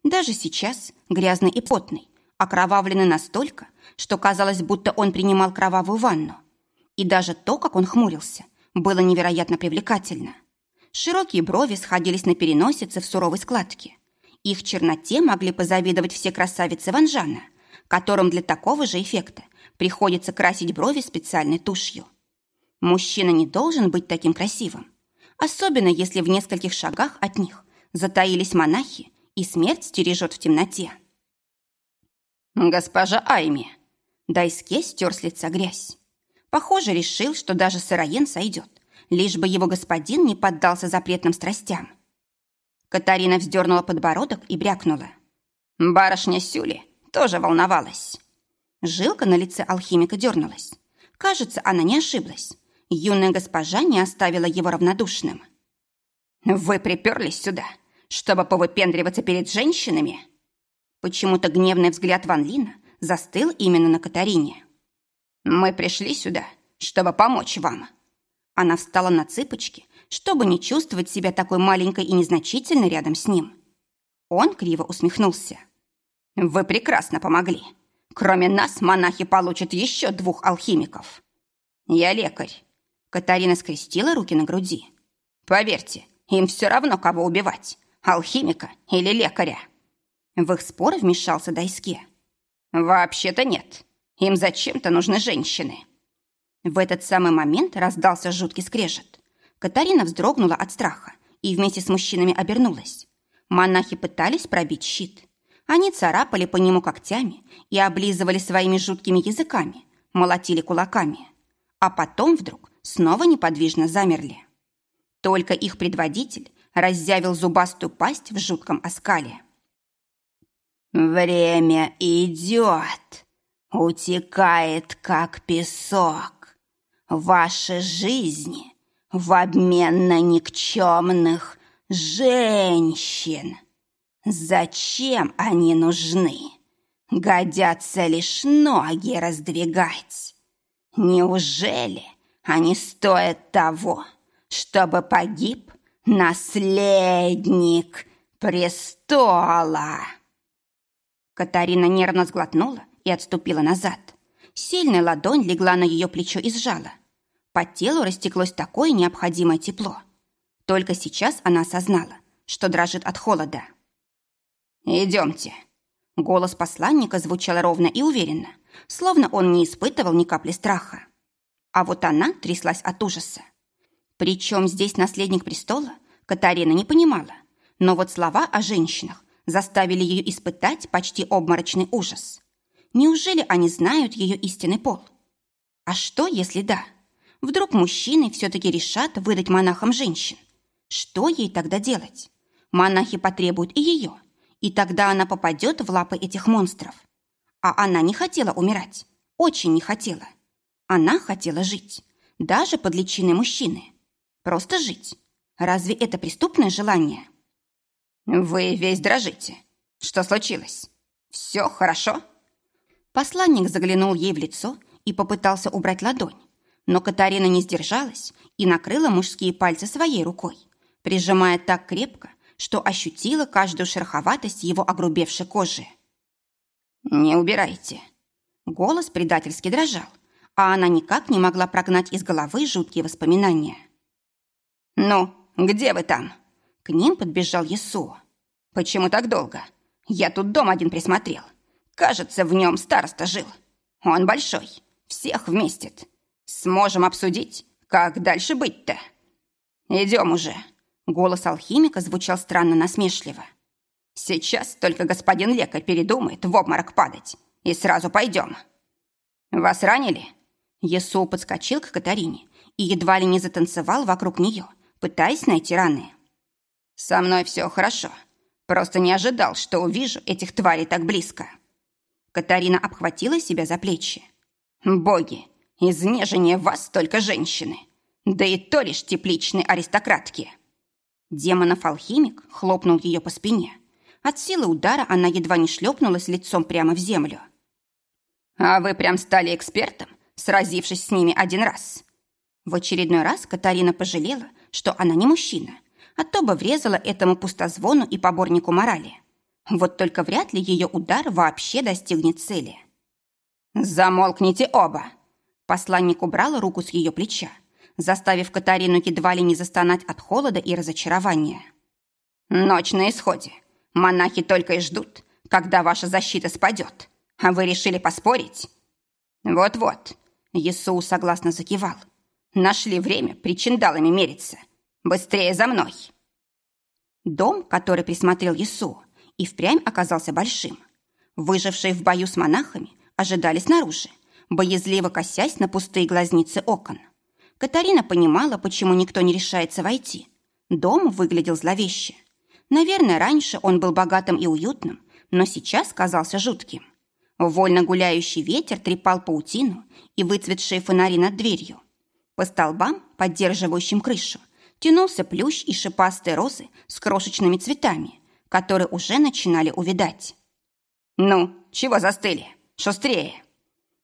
Даже сейчас, грязный и потный, окровавленный настолько, что казалось, будто он принимал кровавую ванну. И даже то, как он хмурился, было невероятно привлекательно. Широкие брови сходились на переносице в суровой складке. Их черноте могли позавидовать все красавицы Ванжана, которым для такого же эффекта приходится красить брови специальной тушью. Мужчина не должен быть таким красивым, особенно если в нескольких шагах от них затаились монахи и смерть стережет в темноте. «Госпожа Айми!» Дайске стер с лица грязь. Похоже, решил, что даже сыроен сойдет, лишь бы его господин не поддался запретным страстям. Катарина вздернула подбородок и брякнула. «Барышня Сюли тоже волновалась. Жилка на лице алхимика дернулась. Кажется, она не ошиблась. Юная госпожа не оставила его равнодушным. «Вы приперлись сюда, чтобы повыпендриваться перед женщинами?» Почему-то гневный взгляд Ван Лина застыл именно на Катарине. «Мы пришли сюда, чтобы помочь вам». Она встала на цыпочки, чтобы не чувствовать себя такой маленькой и незначительной рядом с ним. Он криво усмехнулся. Вы прекрасно помогли. Кроме нас, монахи получат еще двух алхимиков. Я лекарь. Катарина скрестила руки на груди. Поверьте, им все равно, кого убивать. Алхимика или лекаря. В их спор вмешался Дайске. Вообще-то нет. Им зачем-то нужны женщины. В этот самый момент раздался жуткий скрежет. Катарина вздрогнула от страха и вместе с мужчинами обернулась. Монахи пытались пробить щит. Они царапали по нему когтями и облизывали своими жуткими языками, молотили кулаками. А потом вдруг снова неподвижно замерли. Только их предводитель раззявил зубастую пасть в жутком оскале. «Время идет, утекает, как песок. Ваши жизни в обмен на никчемных женщин». Зачем они нужны? Годятся лишь ноги раздвигать. Неужели они стоят того, чтобы погиб наследник престола? Катарина нервно сглотнула и отступила назад. Сильная ладонь легла на ее плечо и сжала. По телу растеклось такое необходимое тепло. Только сейчас она осознала, что дрожит от холода. «Идемте». Голос посланника звучал ровно и уверенно, словно он не испытывал ни капли страха. А вот она тряслась от ужаса. Причем здесь наследник престола, Катарина не понимала, но вот слова о женщинах заставили ее испытать почти обморочный ужас. Неужели они знают ее истинный пол? А что, если да? Вдруг мужчины все-таки решат выдать монахам женщин? Что ей тогда делать? Монахи потребуют и ее, и тогда она попадет в лапы этих монстров. А она не хотела умирать, очень не хотела. Она хотела жить, даже под личиной мужчины. Просто жить. Разве это преступное желание? Вы весь дрожите. Что случилось? Все хорошо? Посланник заглянул ей в лицо и попытался убрать ладонь, но Катарина не сдержалась и накрыла мужские пальцы своей рукой, прижимая так крепко, что ощутила каждую шероховатость его огрубевшей кожи. «Не убирайте!» Голос предательски дрожал, а она никак не могла прогнать из головы жуткие воспоминания. «Ну, где вы там?» К ним подбежал Есуа. «Почему так долго? Я тут дом один присмотрел. Кажется, в нем староста жил. Он большой, всех вместит. Сможем обсудить, как дальше быть-то?» «Идем уже». Голос алхимика звучал странно насмешливо. «Сейчас только господин лекарь передумает в обморок падать, и сразу пойдем». «Вас ранили?» Есу подскочил к Катарине и едва ли не затанцевал вокруг нее, пытаясь найти раны. «Со мной все хорошо. Просто не ожидал, что увижу этих тварей так близко». Катарина обхватила себя за плечи. «Боги, изнежение вас только женщины, да и то лишь тепличные аристократки». Демонов-алхимик хлопнул ее по спине. От силы удара она едва не шлепнулась лицом прямо в землю. «А вы прям стали экспертом, сразившись с ними один раз?» В очередной раз Катарина пожалела, что она не мужчина, а то бы врезала этому пустозвону и поборнику морали. Вот только вряд ли ее удар вообще достигнет цели. «Замолкните оба!» Посланник убрал руку с ее плеча, заставив Катарину едва ли не застонать от холода и разочарования. «Ночь на исходе. Монахи только и ждут, когда ваша защита спадет. А вы решили поспорить?» «Вот-вот», — Есу согласно закивал. «Нашли время причиндалами мериться. Быстрее за мной!» Дом, который присмотрел Есу, и впрямь оказался большим. Выжившие в бою с монахами ожидали снаружи, боязливо косясь на пустые глазницы окон. Катарина понимала, почему никто не решается войти. Дом выглядел зловеще. Наверное, раньше он был богатым и уютным, но сейчас казался жутким. Вольно гуляющий ветер трепал паутину и выцветшие фонари над дверью. По столбам, поддерживающим крышу, тянулся плющ и шипастые розы с крошечными цветами, которые уже начинали увидать. «Ну, чего застыли? Шустрее!»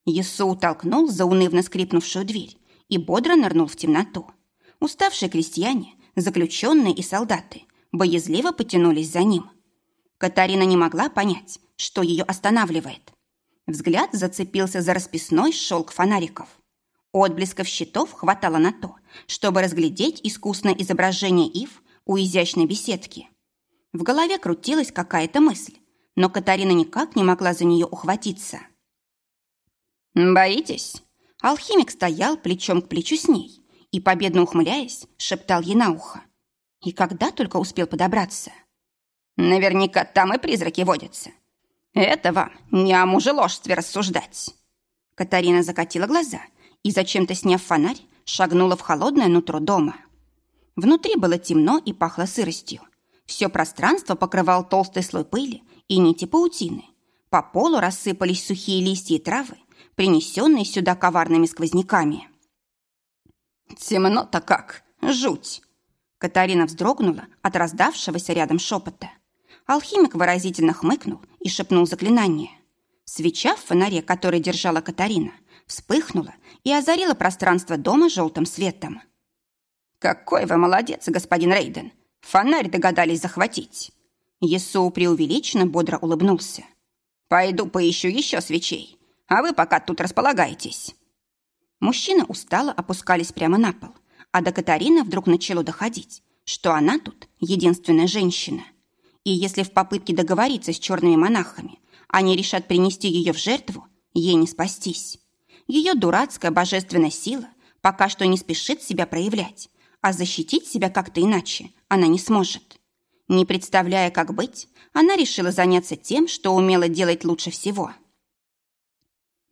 Есу толкнул заунывно скрипнувшую дверь и бодро нырнул в темноту. Уставшие крестьяне, заключенные и солдаты боязливо потянулись за ним. Катарина не могла понять, что ее останавливает. Взгляд зацепился за расписной шелк фонариков. Отблесков щитов хватало на то, чтобы разглядеть искусное изображение ив у изящной беседки. В голове крутилась какая-то мысль, но Катарина никак не могла за нее ухватиться. «Боитесь?» Алхимик стоял плечом к плечу с ней и, победно ухмыляясь, шептал ей на ухо. И когда только успел подобраться. «Наверняка там и призраки водятся. Это вам не о мужеложстве рассуждать». Катарина закатила глаза и, зачем-то сняв фонарь, шагнула в холодное нутро дома. Внутри было темно и пахло сыростью. Все пространство покрывал толстый слой пыли и нити паутины. По полу рассыпались сухие листья и травы, принесенные сюда коварными сквозняками. «Темно-то как! Жуть!» Катарина вздрогнула от раздавшегося рядом шепота. Алхимик выразительно хмыкнул и шепнул заклинание. Свеча в фонаре, который держала Катарина, вспыхнула и озарила пространство дома желтым светом. «Какой вы молодец, господин Рейден! Фонарь догадались захватить!» Есу преувеличенно бодро улыбнулся. «Пойду поищу еще свечей, а вы пока тут располагайтесь». Мужчины устало опускались прямо на пол, а до Катарины вдруг начало доходить, что она тут единственная женщина. И если в попытке договориться с черными монахами они решат принести ее в жертву, ей не спастись. Ее дурацкая божественная сила пока что не спешит себя проявлять, а защитить себя как-то иначе она не сможет. Не представляя, как быть, она решила заняться тем, что умела делать лучше всего.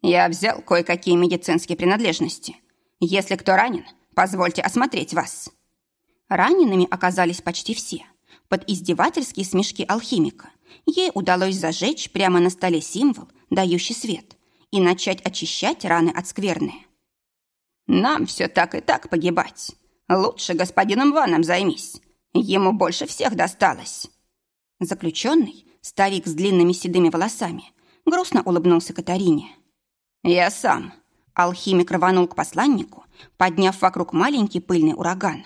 «Я взял кое-какие медицинские принадлежности. Если кто ранен, позвольте осмотреть вас». Ранеными оказались почти все. Под издевательские смешки алхимика ей удалось зажечь прямо на столе символ, дающий свет, и начать очищать раны от скверны. «Нам все так и так погибать. Лучше господином Ваном займись. Ему больше всех досталось». Заключенный, старик с длинными седыми волосами, грустно улыбнулся Катарине. «Я сам». Алхимик рванул к посланнику, подняв вокруг маленький пыльный ураган.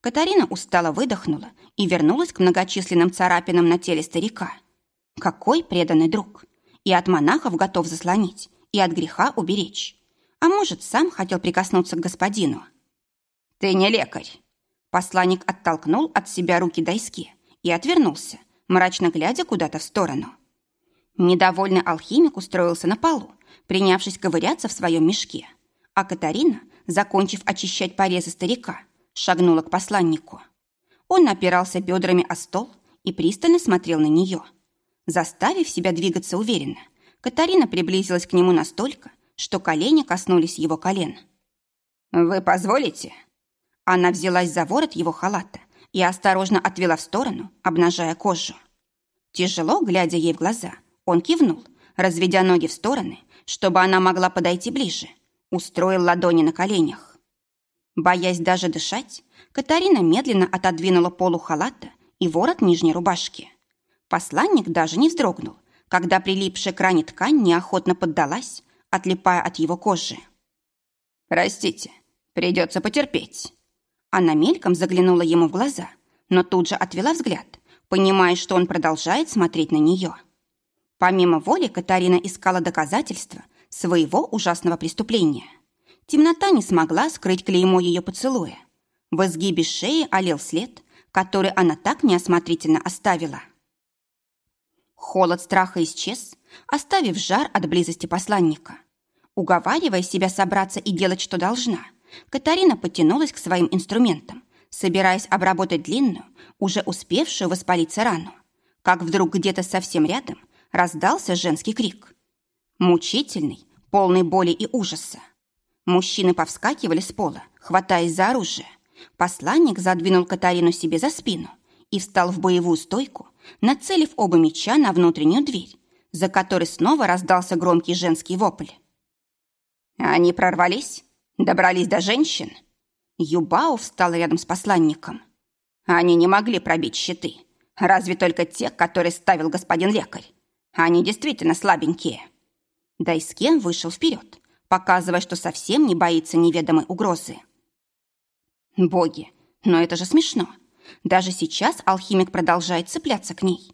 Катарина устало выдохнула и вернулась к многочисленным царапинам на теле старика. Какой преданный друг! И от монахов готов заслонить, и от греха уберечь. А может, сам хотел прикоснуться к господину. «Ты не лекарь!» Посланник оттолкнул от себя руки Дайски и отвернулся, мрачно глядя куда-то в сторону. Недовольный алхимик устроился на полу, принявшись ковыряться в своем мешке. А Катарина, закончив очищать порезы старика, шагнула к посланнику. Он опирался бедрами о стол и пристально смотрел на нее. Заставив себя двигаться уверенно, Катарина приблизилась к нему настолько, что колени коснулись его колен. «Вы позволите?» Она взялась за ворот его халата и осторожно отвела в сторону, обнажая кожу. Тяжело, глядя ей в глаза, он кивнул, разведя ноги в стороны, чтобы она могла подойти ближе, устроил ладони на коленях. Боясь даже дышать, Катарина медленно отодвинула полу халата и ворот нижней рубашки. Посланник даже не вздрогнул, когда прилипшая к ране ткань неохотно поддалась, отлипая от его кожи. «Простите, придется потерпеть». Она мельком заглянула ему в глаза, но тут же отвела взгляд, понимая, что он продолжает смотреть на нее. Помимо воли Катарина искала доказательства своего ужасного преступления. Темнота не смогла скрыть клеймо ее поцелуя. В изгибе шеи олел след, который она так неосмотрительно оставила. Холод страха исчез, оставив жар от близости посланника. Уговаривая себя собраться и делать, что должна, Катарина потянулась к своим инструментам, собираясь обработать длинную, уже успевшую воспалиться рану, как вдруг где-то совсем рядом раздался женский крик. Мучительный, полный боли и ужаса. Мужчины повскакивали с пола, хватаясь за оружие. Посланник задвинул Катарину себе за спину и встал в боевую стойку, нацелив оба меча на внутреннюю дверь, за которой снова раздался громкий женский вопль. «Они прорвались? Добрались до женщин?» Юбао встал рядом с посланником. «Они не могли пробить щиты. Разве только те, которые ставил господин лекарь. Они действительно слабенькие». Дайскен вышел вперед, показывая, что совсем не боится неведомой угрозы. «Боги, но это же смешно. Даже сейчас алхимик продолжает цепляться к ней.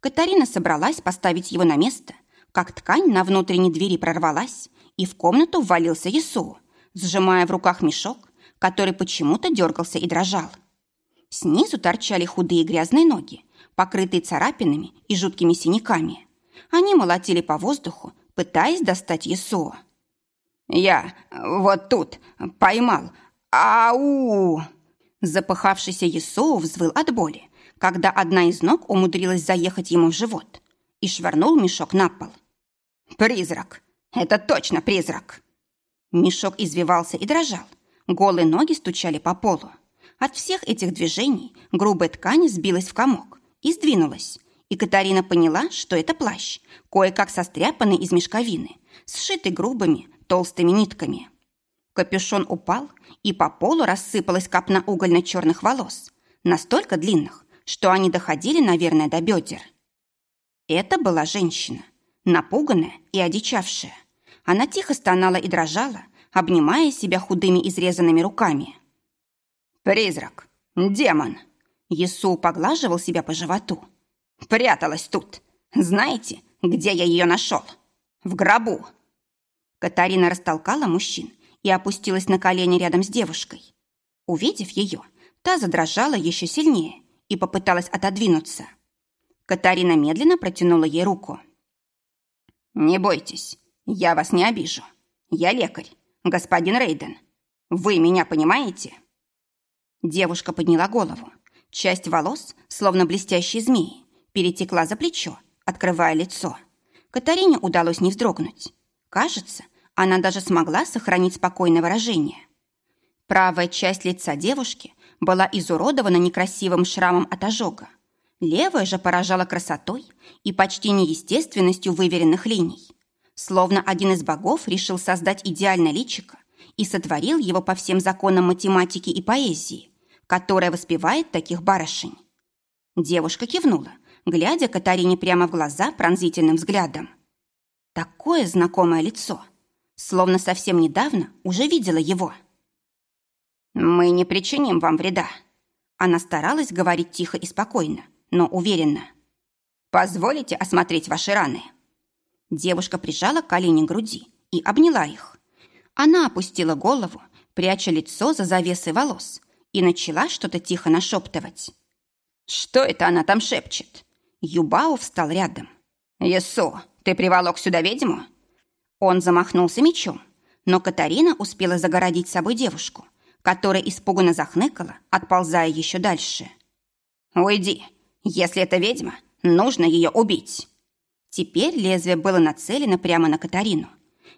Катарина собралась поставить его на место, как ткань на внутренней двери прорвалась, и в комнату ввалился Есу, сжимая в руках мешок, который почему-то дергался и дрожал. Снизу торчали худые грязные ноги, покрытые царапинами и жуткими синяками. Они молотили по воздуху, пытаясь достать Есуа. «Я вот тут поймал. Ау!» Запыхавшийся Есоу взвыл от боли, когда одна из ног умудрилась заехать ему в живот и швырнул мешок на пол. «Призрак! Это точно призрак!» Мешок извивался и дрожал. Голые ноги стучали по полу. От всех этих движений грубая ткань сбилась в комок и сдвинулась, и Катарина поняла, что это плащ, кое-как состряпанный из мешковины, сшитый грубыми, толстыми нитками. Капюшон упал, и по полу рассыпалась копна угольно-черных волос, настолько длинных, что они доходили, наверное, до бедер. Это была женщина, напуганная и одичавшая. Она тихо стонала и дрожала, обнимая себя худыми изрезанными руками. «Призрак! Демон!» Есу поглаживал себя по животу. Пряталась тут. Знаете, где я ее нашел? В гробу. Катарина растолкала мужчин и опустилась на колени рядом с девушкой. Увидев ее, та задрожала еще сильнее и попыталась отодвинуться. Катарина медленно протянула ей руку. «Не бойтесь, Я вас не обижу. Я лекарь, господин Рейден. Вы меня понимаете?» Девушка подняла голову. Часть волос, словно блестящие змеи, перетекла за плечо, открывая лицо. Катарине удалось не вздрогнуть. Кажется, она даже смогла сохранить спокойное выражение. Правая часть лица девушки была изуродована некрасивым шрамом от ожога. Левая же поражала красотой и почти неестественностью выверенных линий. Словно один из богов решил создать идеальное личико и сотворил его по всем законам математики и поэзии, которая воспевает таких барышень. Девушка кивнула, глядя Катарине прямо в глаза пронзительным взглядом. Такое знакомое лицо, словно совсем недавно уже видела его. «Мы не причиним вам вреда». Она старалась говорить тихо и спокойно, но уверенно. «Позволите осмотреть ваши раны?» Девушка прижала колени к груди и обняла их. Она опустила голову, пряча лицо за завесой волос, и начала что-то тихо нашептывать. «Что это она там шепчет?» Юбао встал рядом. «Есо, ты приволок сюда ведьму?» Он замахнулся мечом, но Катарина успела загородить собой девушку, которая испуганно захныкала, отползая еще дальше. «Уйди! Если это ведьма, нужно ее убить!» Теперь лезвие было нацелено прямо на Катарину.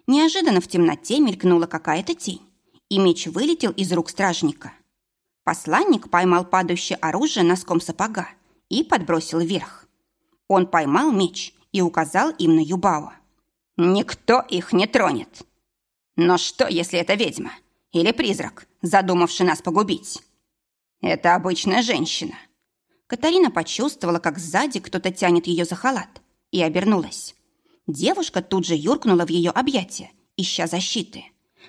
Неожиданно в темноте мелькнула какая-то тень, и меч вылетел из рук стражника. Посланник поймал падающее оружие носком сапога и подбросил вверх. Он поймал меч и указал им на Юбао. «Никто их не тронет!» «Но что, если это ведьма? Или призрак, задумавший нас погубить?» «Это обычная женщина». Катарина почувствовала, как сзади кто-то тянет ее за халат, и обернулась. Девушка тут же юркнула в ее объятия, ища защиты.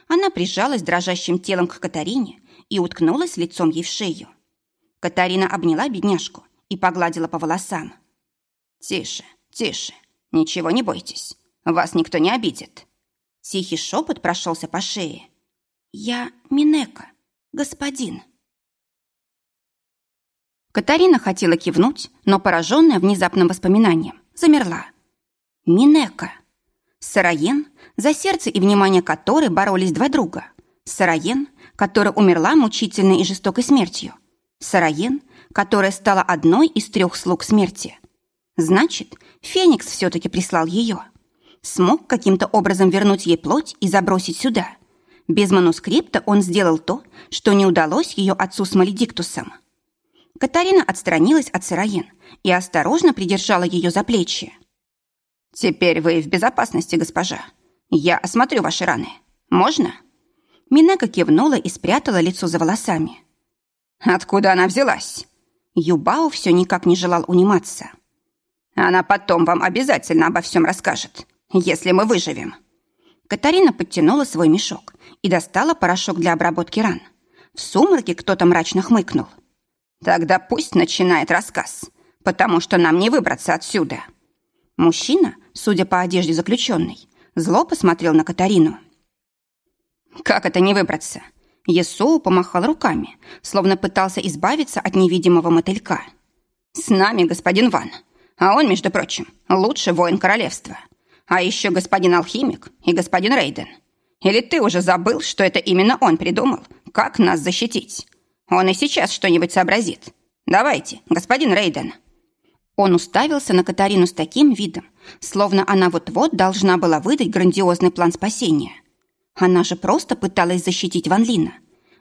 Она прижалась дрожащим телом к Катарине и уткнулась лицом ей в шею. Катарина обняла бедняжку и погладила по волосам. «Тише, тише, ничего не бойтесь, вас никто не обидит». Тихий шепот прошелся по шее. «Я Минека, господин». Катарина хотела кивнуть, но, пораженная внезапным воспоминанием, замерла. Минека. Сараен, за сердце и внимание которой боролись два друга. Сараен, которая умерла мучительной и жестокой смертью. Сараен, которая стала одной из трех слуг смерти. Значит, Феникс все-таки прислал ее. Смог каким-то образом вернуть ей плоть и забросить сюда. Без манускрипта он сделал то, что не удалось ее отцу с Маледиктусом. Катарина отстранилась от Сыроен и осторожно придержала ее за плечи. «Теперь вы в безопасности, госпожа. Я осмотрю ваши раны. Можно?» Минека кивнула и спрятала лицо за волосами. «Откуда она взялась?» Юбао все никак не желал униматься. «Она потом вам обязательно обо всем расскажет, если мы выживем». Катарина подтянула свой мешок и достала порошок для обработки ран. В сумраке кто-то мрачно хмыкнул. Тогда пусть начинает рассказ, потому что нам не выбраться отсюда. Мужчина, судя по одежде заключенной, зло посмотрел на Катарину. Как это не выбраться? Есоу помахал руками, словно пытался избавиться от невидимого мотылька. «С нами господин Ван, а он, между прочим, лучший воин королевства. А еще господин Алхимик и господин Рейден. Или ты уже забыл, что это именно он придумал, как нас защитить? Он и сейчас что-нибудь сообразит. Давайте, господин Рейден». Он уставился на Катарину с таким видом, словно она вот-вот должна была выдать грандиозный план спасения. Она же просто пыталась защитить Ван Лина.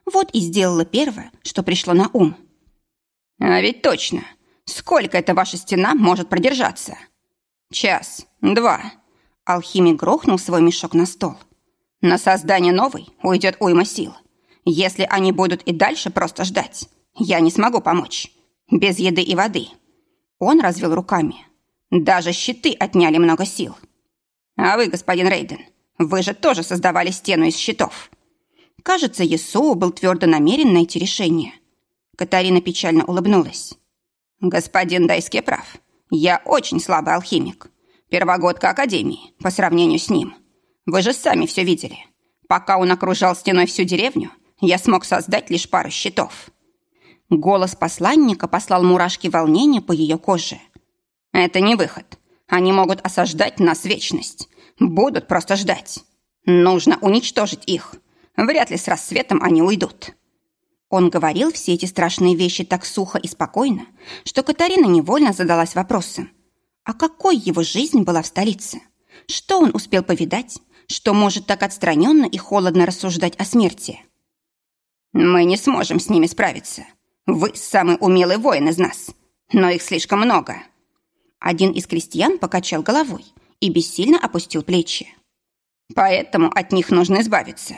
Вот и сделала первое, что пришло на ум. «А ведь точно. Сколько эта ваша стена может продержаться?» «Час, два». Алхимик грохнул свой мешок на стол. «На создание новой уйдет уйма сил. Если они будут и дальше просто ждать, я не смогу помочь. Без еды и воды. Он развел руками. Даже щиты отняли много сил. А вы, господин Рейден, вы же тоже создавали стену из щитов. Кажется, Есоу был твердо намерен найти решение. Катарина печально улыбнулась. Господин Дайске прав. Я очень слабый алхимик. Первогодка Академии по сравнению с ним. Вы же сами все видели. Пока он окружал стеной всю деревню, я смог создать лишь пару щитов. Голос посланника послал мурашки волнения по ее коже. Это не выход. Они могут осаждать нас вечность. Будут просто ждать. Нужно уничтожить их. Вряд ли с рассветом они уйдут. Он говорил все эти страшные вещи так сухо и спокойно, что Катарина невольно задалась вопросом. А какой его жизнь была в столице? Что он успел повидать, что может так отстраненно и холодно рассуждать о смерти? «Мы не сможем с ними справиться. Вы самый умелый воин из нас, но их слишком много». Один из крестьян покачал головой и бессильно опустил плечи. «Поэтому от них нужно избавиться.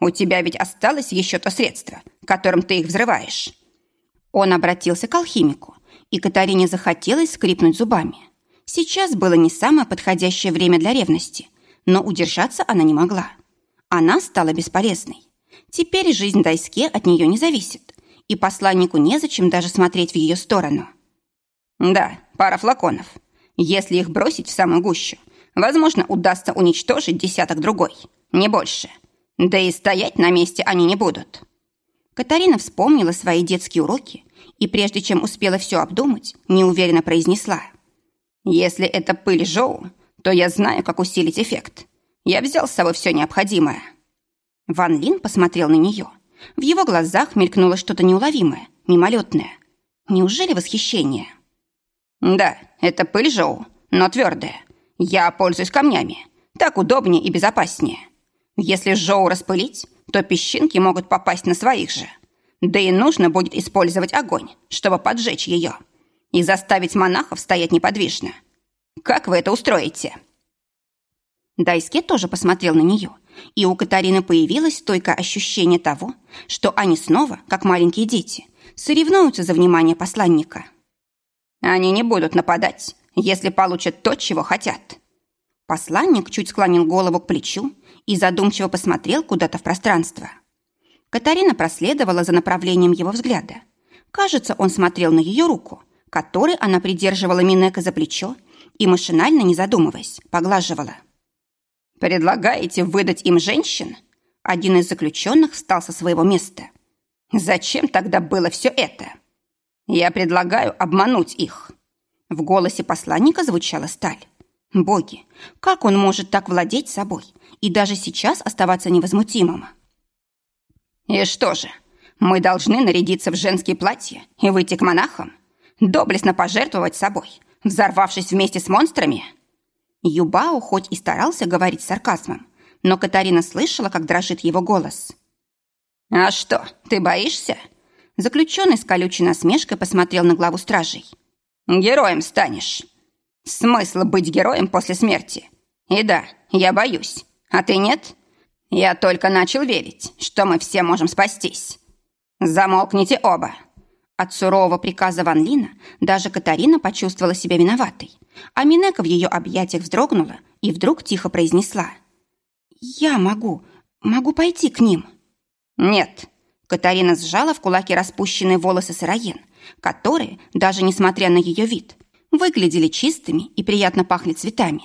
У тебя ведь осталось еще то средство, которым ты их взрываешь». Он обратился к алхимику, и Катарине захотелось скрипнуть зубами. Сейчас было не самое подходящее время для ревности, но удержаться она не могла. Она стала бесполезной. Теперь жизнь Дайске от нее не зависит, и посланнику незачем даже смотреть в ее сторону. «Да, пара флаконов. Если их бросить в самую гущу, возможно, удастся уничтожить десяток другой, не больше. Да и стоять на месте они не будут». Катарина вспомнила свои детские уроки и, прежде чем успела все обдумать, неуверенно произнесла – если это пыль Жоу, то я знаю, как усилить эффект. Я взял с собой все необходимое». Ван Лин посмотрел на нее. В его глазах мелькнуло что-то неуловимое, мимолетное. Неужели восхищение? «Да, это пыль Жоу, но твердая. Я пользуюсь камнями. Так удобнее и безопаснее. Если Жоу распылить, то песчинки могут попасть на своих же. Да и нужно будет использовать огонь, чтобы поджечь ее и заставить монахов стоять неподвижно. Как вы это устроите?» Дайске тоже посмотрел на нее, и у Катарины появилось стойкое ощущение того, что они снова, как маленькие дети, соревнуются за внимание посланника. «Они не будут нападать, если получат то, чего хотят». Посланник чуть склонил голову к плечу и задумчиво посмотрел куда-то в пространство. Катарина проследовала за направлением его взгляда. Кажется, он смотрел на ее руку, которой она придерживала Минека за плечо и, машинально не задумываясь, поглаживала. «Предлагаете выдать им женщин?» Один из заключенных встал со своего места. «Зачем тогда было все это? Я предлагаю обмануть их». В голосе посланника звучала сталь. «Боги, как он может так владеть собой и даже сейчас оставаться невозмутимым?» «И что же, мы должны нарядиться в женские платья и выйти к монахам? Доблестно пожертвовать собой, взорвавшись вместе с монстрами? Юбао хоть и старался говорить сарказмом, но Катарина слышала, как дрожит его голос. «А что, ты боишься?» Заключенный с колючей насмешкой посмотрел на главу стражей. «Героем станешь. Смысл быть героем после смерти. И да, я боюсь. А ты нет? Я только начал верить, что мы все можем спастись. Замолкните оба. От сурового приказа Ван Лина даже Катарина почувствовала себя виноватой, а Минека в ее объятиях вздрогнула и вдруг тихо произнесла. «Я могу, могу пойти к ним». «Нет». Катарина сжала в кулаке распущенные волосы Сыроен, которые, даже несмотря на ее вид, выглядели чистыми и приятно пахли цветами.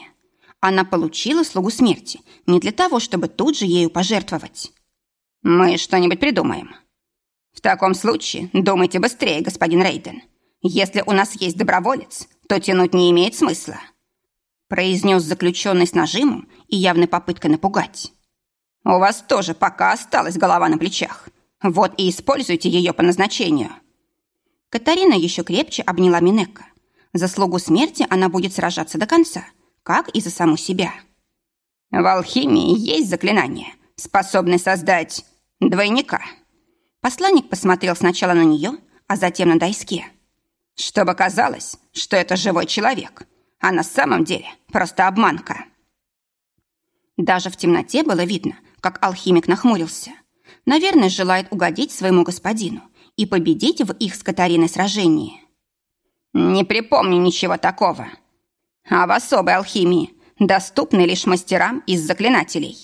Она получила слугу смерти не для того, чтобы тут же ею пожертвовать. «Мы что-нибудь придумаем», «В таком случае думайте быстрее, господин Рейден. Если у нас есть доброволец, то тянуть не имеет смысла», произнес заключенный с нажимом и явной попыткой напугать. «У вас тоже пока осталась голова на плечах. Вот и используйте ее по назначению». Катарина еще крепче обняла Минека. За слугу смерти она будет сражаться до конца, как и за саму себя. В алхимии есть заклинание, способное создать двойника. Посланник посмотрел сначала на нее, а затем на Дайске. Чтобы казалось, что это живой человек, а на самом деле просто обманка. Даже в темноте было видно, как алхимик нахмурился. Наверное, желает угодить своему господину и победить в их с Катариной сражении. Не припомню ничего такого. А в особой алхимии доступны лишь мастерам из заклинателей.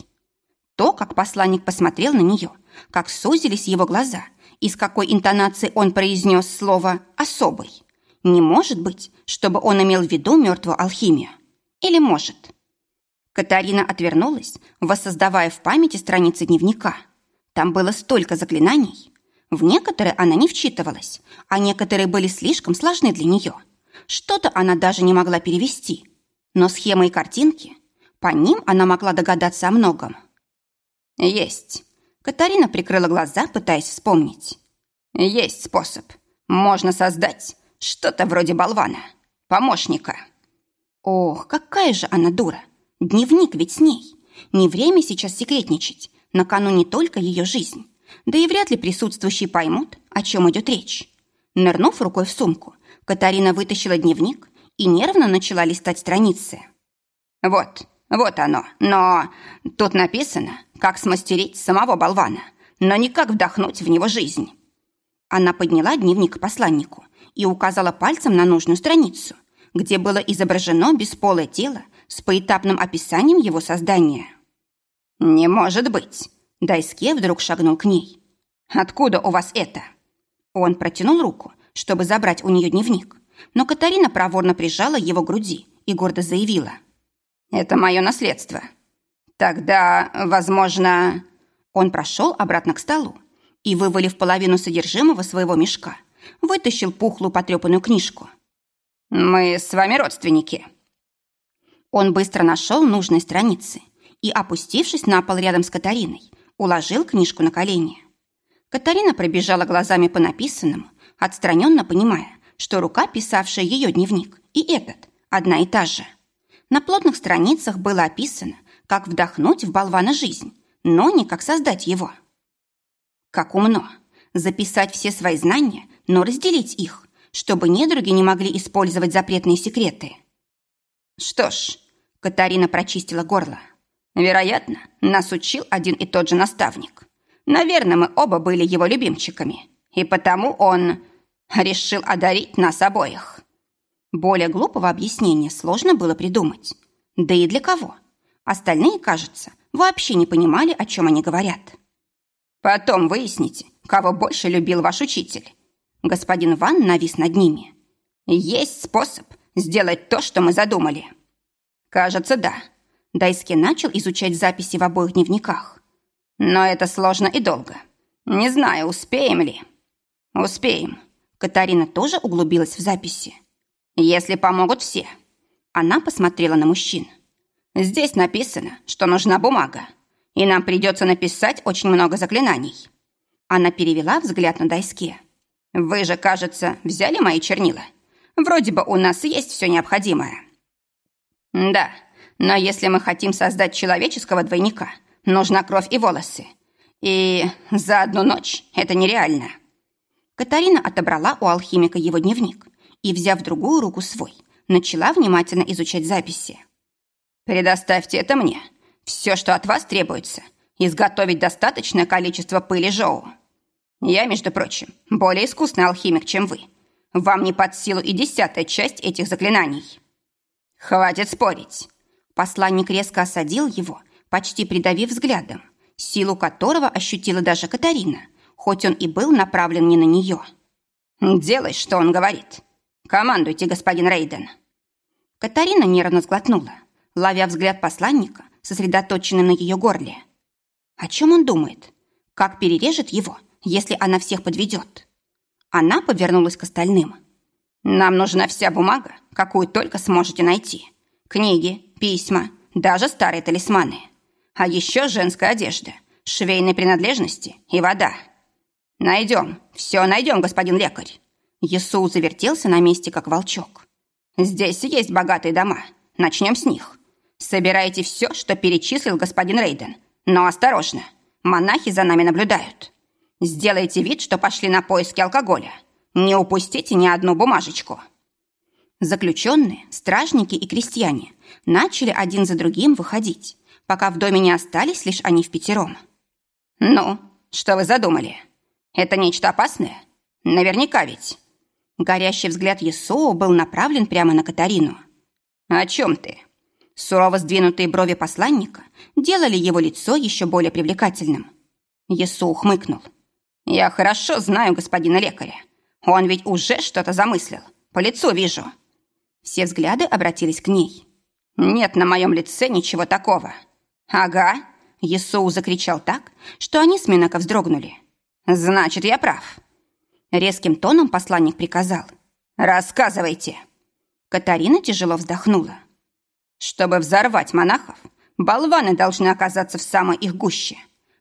То, как посланник посмотрел на нее, как сузились его глаза и с какой интонацией он произнес слово «особый». Не может быть, чтобы он имел в виду мертвую алхимию. Или может? Катарина отвернулась, воссоздавая в памяти страницы дневника. Там было столько заклинаний. В некоторые она не вчитывалась, а некоторые были слишком сложны для нее. Что-то она даже не могла перевести. Но схемы и картинки, По ним она могла догадаться о многом. «Есть». Катарина прикрыла глаза, пытаясь вспомнить. «Есть способ. Можно создать что-то вроде болвана. Помощника». Ох, какая же она дура. Дневник ведь с ней. Не время сейчас секретничать. На кону не только ее жизнь. Да и вряд ли присутствующие поймут, о чем идет речь. Нырнув рукой в сумку, Катарина вытащила дневник и нервно начала листать страницы. «Вот, вот оно. Но тут написано, как смастерить самого болвана, но не как вдохнуть в него жизнь». Она подняла дневник посланнику и указала пальцем на нужную страницу, где было изображено бесполое тело с поэтапным описанием его создания. «Не может быть!» Дайске вдруг шагнул к ней. «Откуда у вас это?» Он протянул руку, чтобы забрать у нее дневник, но Катарина проворно прижала его к груди и гордо заявила. «Это мое наследство. Тогда, возможно...» Он прошел обратно к столу и, вывалив половину содержимого своего мешка, вытащил пухлую потрепанную книжку. «Мы с вами родственники». Он быстро нашел нужные страницы и, опустившись на пол рядом с Катариной, уложил книжку на колени. Катарина пробежала глазами по написанному, отстраненно понимая, что рука, писавшая ее дневник, и этот одна и та же. На плотных страницах было описано, как вдохнуть в болвана жизнь, но не как создать его. Как умно. Записать все свои знания, но разделить их, чтобы недруги не могли использовать запретные секреты. Что ж, Катарина прочистила горло. Вероятно, нас учил один и тот же наставник. Наверное, мы оба были его любимчиками, и потому он решил одарить нас обоих. Более глупого объяснения сложно было придумать. Да и для кого? Остальные, кажется, вообще не понимали, о чем они говорят. Потом выясните, кого больше любил ваш учитель. Господин Ван навис над ними. Есть способ сделать то, что мы задумали. Кажется, да. Дайски начал изучать записи в обоих дневниках. Но это сложно и долго. Не знаю, успеем ли. Успеем. Катарина тоже углубилась в записи. Если помогут все. Она посмотрела на мужчин. Здесь написано, что нужна бумага, и нам придется написать очень много заклинаний. Она перевела взгляд на Дайске. Вы же, кажется, взяли мои чернила. Вроде бы у нас есть все необходимое. Да, но если мы хотим создать человеческого двойника, нужна кровь и волосы. И за одну ночь это нереально. Катарина отобрала у алхимика его дневник и, взяв другую руку свой, начала внимательно изучать записи. «Предоставьте это мне. Все, что от вас требуется, изготовить достаточное количество пыли жоу. Я, между прочим, более искусный алхимик, чем вы. Вам не под силу и десятая часть этих заклинаний». «Хватит спорить. Посланник резко осадил его, почти придавив взглядом, силу которого ощутила даже Катарина, хоть он и был направлен не на нее. «Делай, что он говорит. Командуйте, господин Рейден». Катарина нервно сглотнула, ловя взгляд посланника, сосредоточенный на ее горле. О чем он думает? Как перережет его, если она всех подведет? Она повернулась к остальным. «Нам нужна вся бумага, какую только сможете найти. Книги, письма, даже старые талисманы. А еще женская одежда, швейные принадлежности и вода. Найдем, все найдем, господин лекарь. Есу завертелся на месте, как волчок. Здесь есть богатые дома. Начнем с них. Собирайте все, что перечислил господин Рейден. Но осторожно, монахи за нами наблюдают. Сделайте вид, что пошли на поиски алкоголя. Не упустите ни одну бумажечку. Заключенные, стражники и крестьяне начали один за другим выходить, пока в доме не остались лишь они в пятером. «Ну, что вы задумали? Это нечто опасное? Наверняка ведь». Горящий взгляд Есоу был направлен прямо на Катарину. «О чем ты?» Сурово сдвинутые брови посланника делали его лицо еще более привлекательным. Есоу хмыкнул. «Я хорошо знаю господина лекаря. Он ведь уже что-то замыслил. По лицу вижу». Все взгляды обратились к ней. «Нет на моем лице ничего такого». «Ага», — Есоу закричал так, что они с Минако вздрогнули. «Значит, я прав». Резким тоном посланник приказал. «Рассказывайте». Катарина тяжело вздохнула. Чтобы взорвать монахов, болваны должны оказаться в самой их гуще.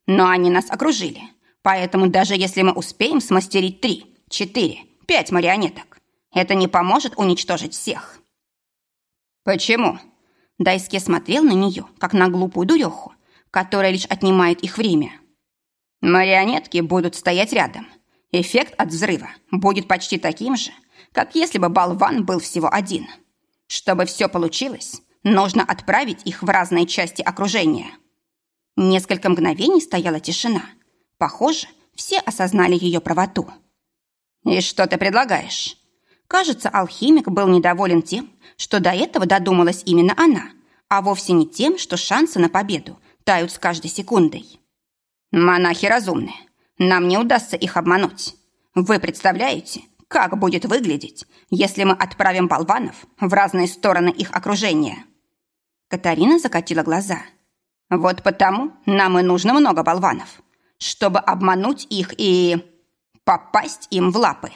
Но они нас окружили, поэтому даже если мы успеем смастерить три, четыре, пять марионеток, это не поможет уничтожить всех. Почему? Дайске смотрел на нее, как на глупую дуреху, которая лишь отнимает их время. Марионетки будут стоять рядом. Эффект от взрыва будет почти таким же, как если бы болван был всего один. Чтобы все получилось, нужно отправить их в разные части окружения. Несколько мгновений стояла тишина. Похоже, все осознали ее правоту. «И что ты предлагаешь?» Кажется, алхимик был недоволен тем, что до этого додумалась именно она, а вовсе не тем, что шансы на победу тают с каждой секундой. «Монахи разумны. Нам не удастся их обмануть. Вы представляете, как будет выглядеть, если мы отправим болванов в разные стороны их окружения?» Катарина закатила глаза. «Вот потому нам и нужно много болванов, чтобы обмануть их и попасть им в лапы».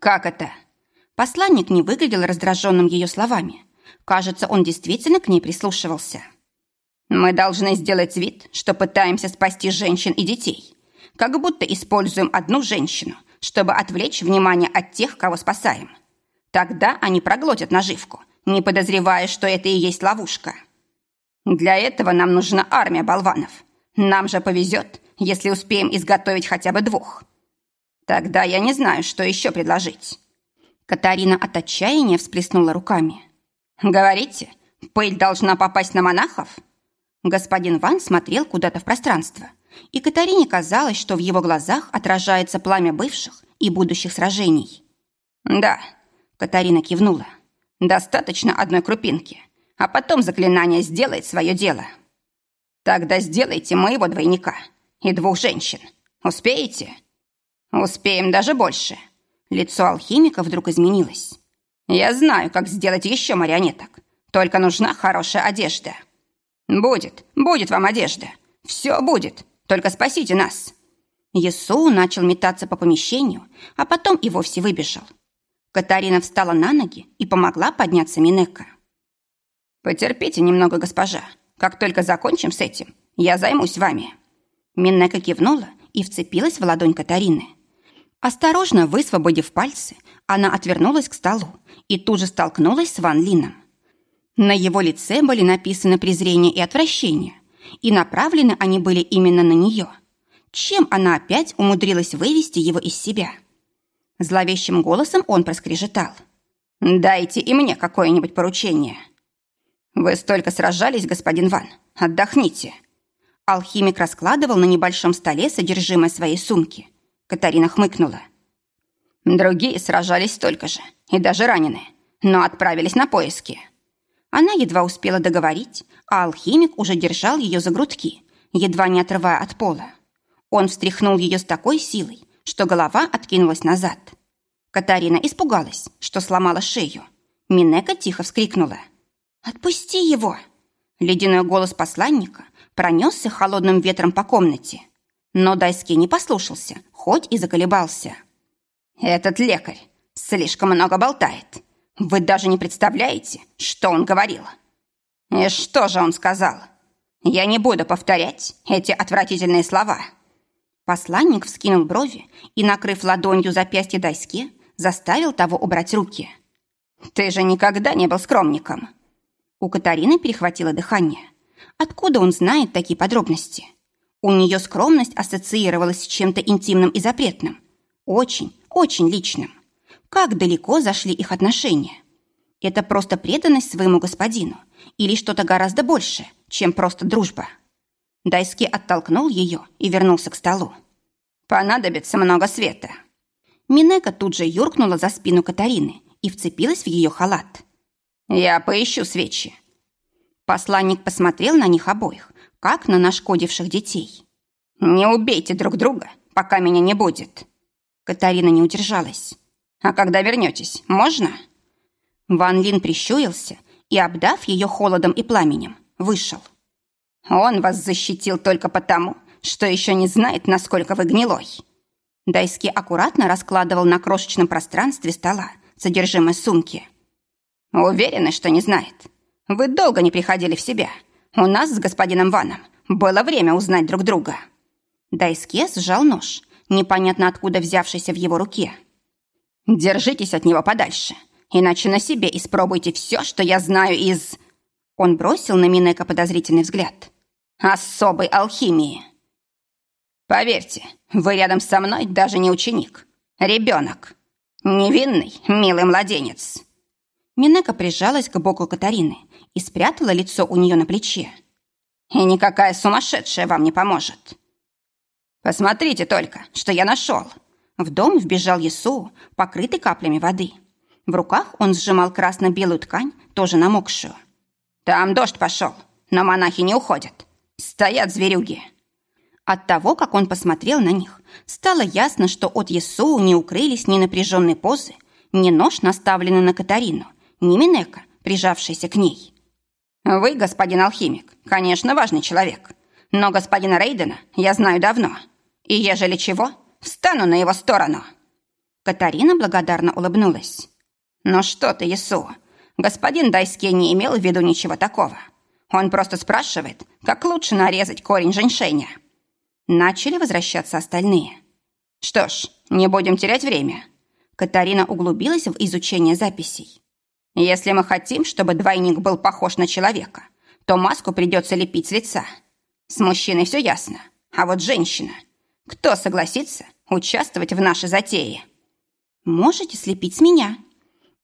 «Как это?» Посланник не выглядел раздраженным ее словами. Кажется, он действительно к ней прислушивался. Мы должны сделать вид, что пытаемся спасти женщин и детей. Как будто используем одну женщину, чтобы отвлечь внимание от тех, кого спасаем. Тогда они проглотят наживку, не подозревая, что это и есть ловушка. Для этого нам нужна армия болванов. Нам же повезет, если успеем изготовить хотя бы двух. Тогда я не знаю, что еще предложить. Катарина от отчаяния всплеснула руками. «Говорите, пыль должна попасть на монахов?» Господин Ван смотрел куда-то в пространство, и Катарине казалось, что в его глазах отражается пламя бывших и будущих сражений. «Да», — Катарина кивнула, — «достаточно одной крупинки, а потом заклинание сделает свое дело». «Тогда сделайте моего двойника и двух женщин. Успеете?» «Успеем даже больше». Лицо алхимика вдруг изменилось. «Я знаю, как сделать еще марионеток. Только нужна хорошая одежда». «Будет, будет вам одежда. Все будет. Только спасите нас». Есоу начал метаться по помещению, а потом и вовсе выбежал. Катарина встала на ноги и помогла подняться Минека. «Потерпите немного, госпожа. Как только закончим с этим, я займусь вами». Минека кивнула и вцепилась в ладонь Катарины. Осторожно высвободив пальцы, она отвернулась к столу и тут же столкнулась с Ван Лином. На его лице были написаны презрение и отвращение, и направлены они были именно на нее. Чем она опять умудрилась вывести его из себя? Зловещим голосом он проскрежетал. «Дайте и мне какое-нибудь поручение». «Вы столько сражались, господин Ван. Отдохните». Алхимик раскладывал на небольшом столе содержимое своей сумки. Катарина хмыкнула. Другие сражались столько же, и даже раненые, но отправились на поиски. Она едва успела договорить, а алхимик уже держал ее за грудки, едва не отрывая от пола. Он встряхнул ее с такой силой, что голова откинулась назад. Катарина испугалась, что сломала шею. Минека тихо вскрикнула. «Отпусти его!» Ледяной голос посланника пронесся холодным ветром по комнате. Но Дайский не послушался, хоть и заколебался. «Этот лекарь слишком много болтает. Вы даже не представляете, что он говорил. И что же он сказал? Я не буду повторять эти отвратительные слова. Посланник вскинул брови и, накрыв ладонью запястье Дайске, заставил того убрать руки. «Ты же никогда не был скромником!» У Катарины перехватило дыхание. Откуда он знает такие подробности? У нее скромность ассоциировалась с чем-то интимным и запретным. Очень, очень личным как далеко зашли их отношения. Это просто преданность своему господину или что-то гораздо большее, чем просто дружба. Дайски оттолкнул ее и вернулся к столу. «Понадобится много света». Минека тут же юркнула за спину Катарины и вцепилась в ее халат. «Я поищу свечи». Посланник посмотрел на них обоих, как на нашкодивших детей. «Не убейте друг друга, пока меня не будет». Катарина не удержалась. А когда вернетесь, можно?» Ван Лин прищурился и, обдав ее холодом и пламенем, вышел. «Он вас защитил только потому, что еще не знает, насколько вы гнилой». Дайски аккуратно раскладывал на крошечном пространстве стола содержимое сумки. «Уверены, что не знает. вы долго не приходили в себя. У нас с господином Ваном было время узнать друг друга». Дайске сжал нож, непонятно откуда взявшийся в его руке. «Держитесь от него подальше, иначе на себе испробуйте все, что я знаю из...» Он бросил на Минека подозрительный взгляд. «Особой алхимии». «Поверьте, вы рядом со мной даже не ученик, ребенок. Невинный, милый младенец». Минека прижалась к боку Катарины и спрятала лицо у нее на плече. «И никакая сумасшедшая вам не поможет. Посмотрите только, что я нашел!» В дом вбежал Есу, покрытый каплями воды. В руках он сжимал красно-белую ткань, тоже намокшую. «Там дождь пошел, но монахи не уходят. Стоят зверюги!» От того, как он посмотрел на них, стало ясно, что от Есу не укрылись ни напряженной позы, ни нож, наставленный на Катарину, ни Минека, прижавшийся к ней. «Вы, господин алхимик, конечно, важный человек, но господина Рейдена я знаю давно, и, ежели чего, встану на его сторону». Катарина благодарно улыбнулась. «Ну что ты, Есу, господин Дайский не имел в виду ничего такого. Он просто спрашивает, как лучше нарезать корень женьшеня». Начали возвращаться остальные. «Что ж, не будем терять время». Катарина углубилась в изучение записей. «Если мы хотим, чтобы двойник был похож на человека, то маску придется лепить с лица. С мужчиной все ясно, а вот женщина. Кто согласится участвовать в нашей затее?» «Можете слепить с меня?»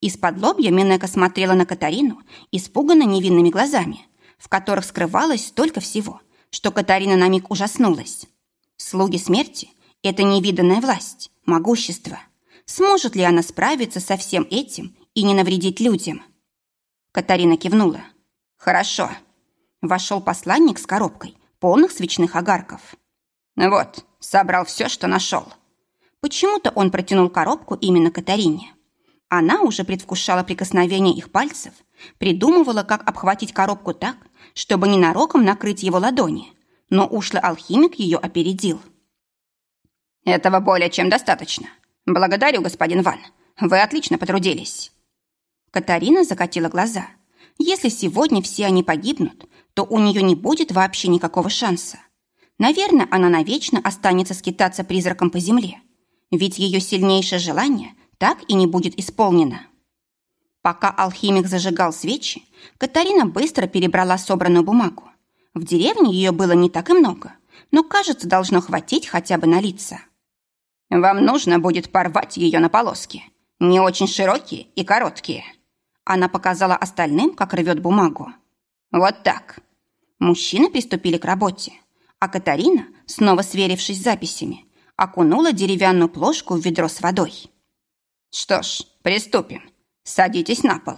Из-под лобья Минека смотрела на Катарину испуганно невинными глазами, в которых скрывалось столько всего, что Катарина на миг ужаснулась. Слуги смерти – это невиданная власть, могущество. Сможет ли она справиться со всем этим и не навредить людям? Катарина кивнула. «Хорошо». Вошел посланник с коробкой, полных свечных огарков. «Вот, собрал все, что нашел». Почему-то он протянул коробку именно Катарине. Она уже предвкушала прикосновение их пальцев, придумывала, как обхватить коробку так, чтобы ненароком накрыть его ладони, но ушлый алхимик ее опередил. «Этого более чем достаточно. Благодарю, господин Ван. Вы отлично потрудились». Катарина закатила глаза. Если сегодня все они погибнут, то у нее не будет вообще никакого шанса. Наверное, она навечно останется скитаться призраком по земле, ведь ее сильнейшее желание так и не будет исполнено. Пока алхимик зажигал свечи, Катарина быстро перебрала собранную бумагу. В деревне ее было не так и много, но, кажется, должно хватить хотя бы на лица. «Вам нужно будет порвать ее на полоски. Не очень широкие и короткие». Она показала остальным, как рвет бумагу. «Вот так». Мужчины приступили к работе, а Катарина, снова сверившись с записями, окунула деревянную плошку в ведро с водой. «Что ж, приступим. Садитесь на пол».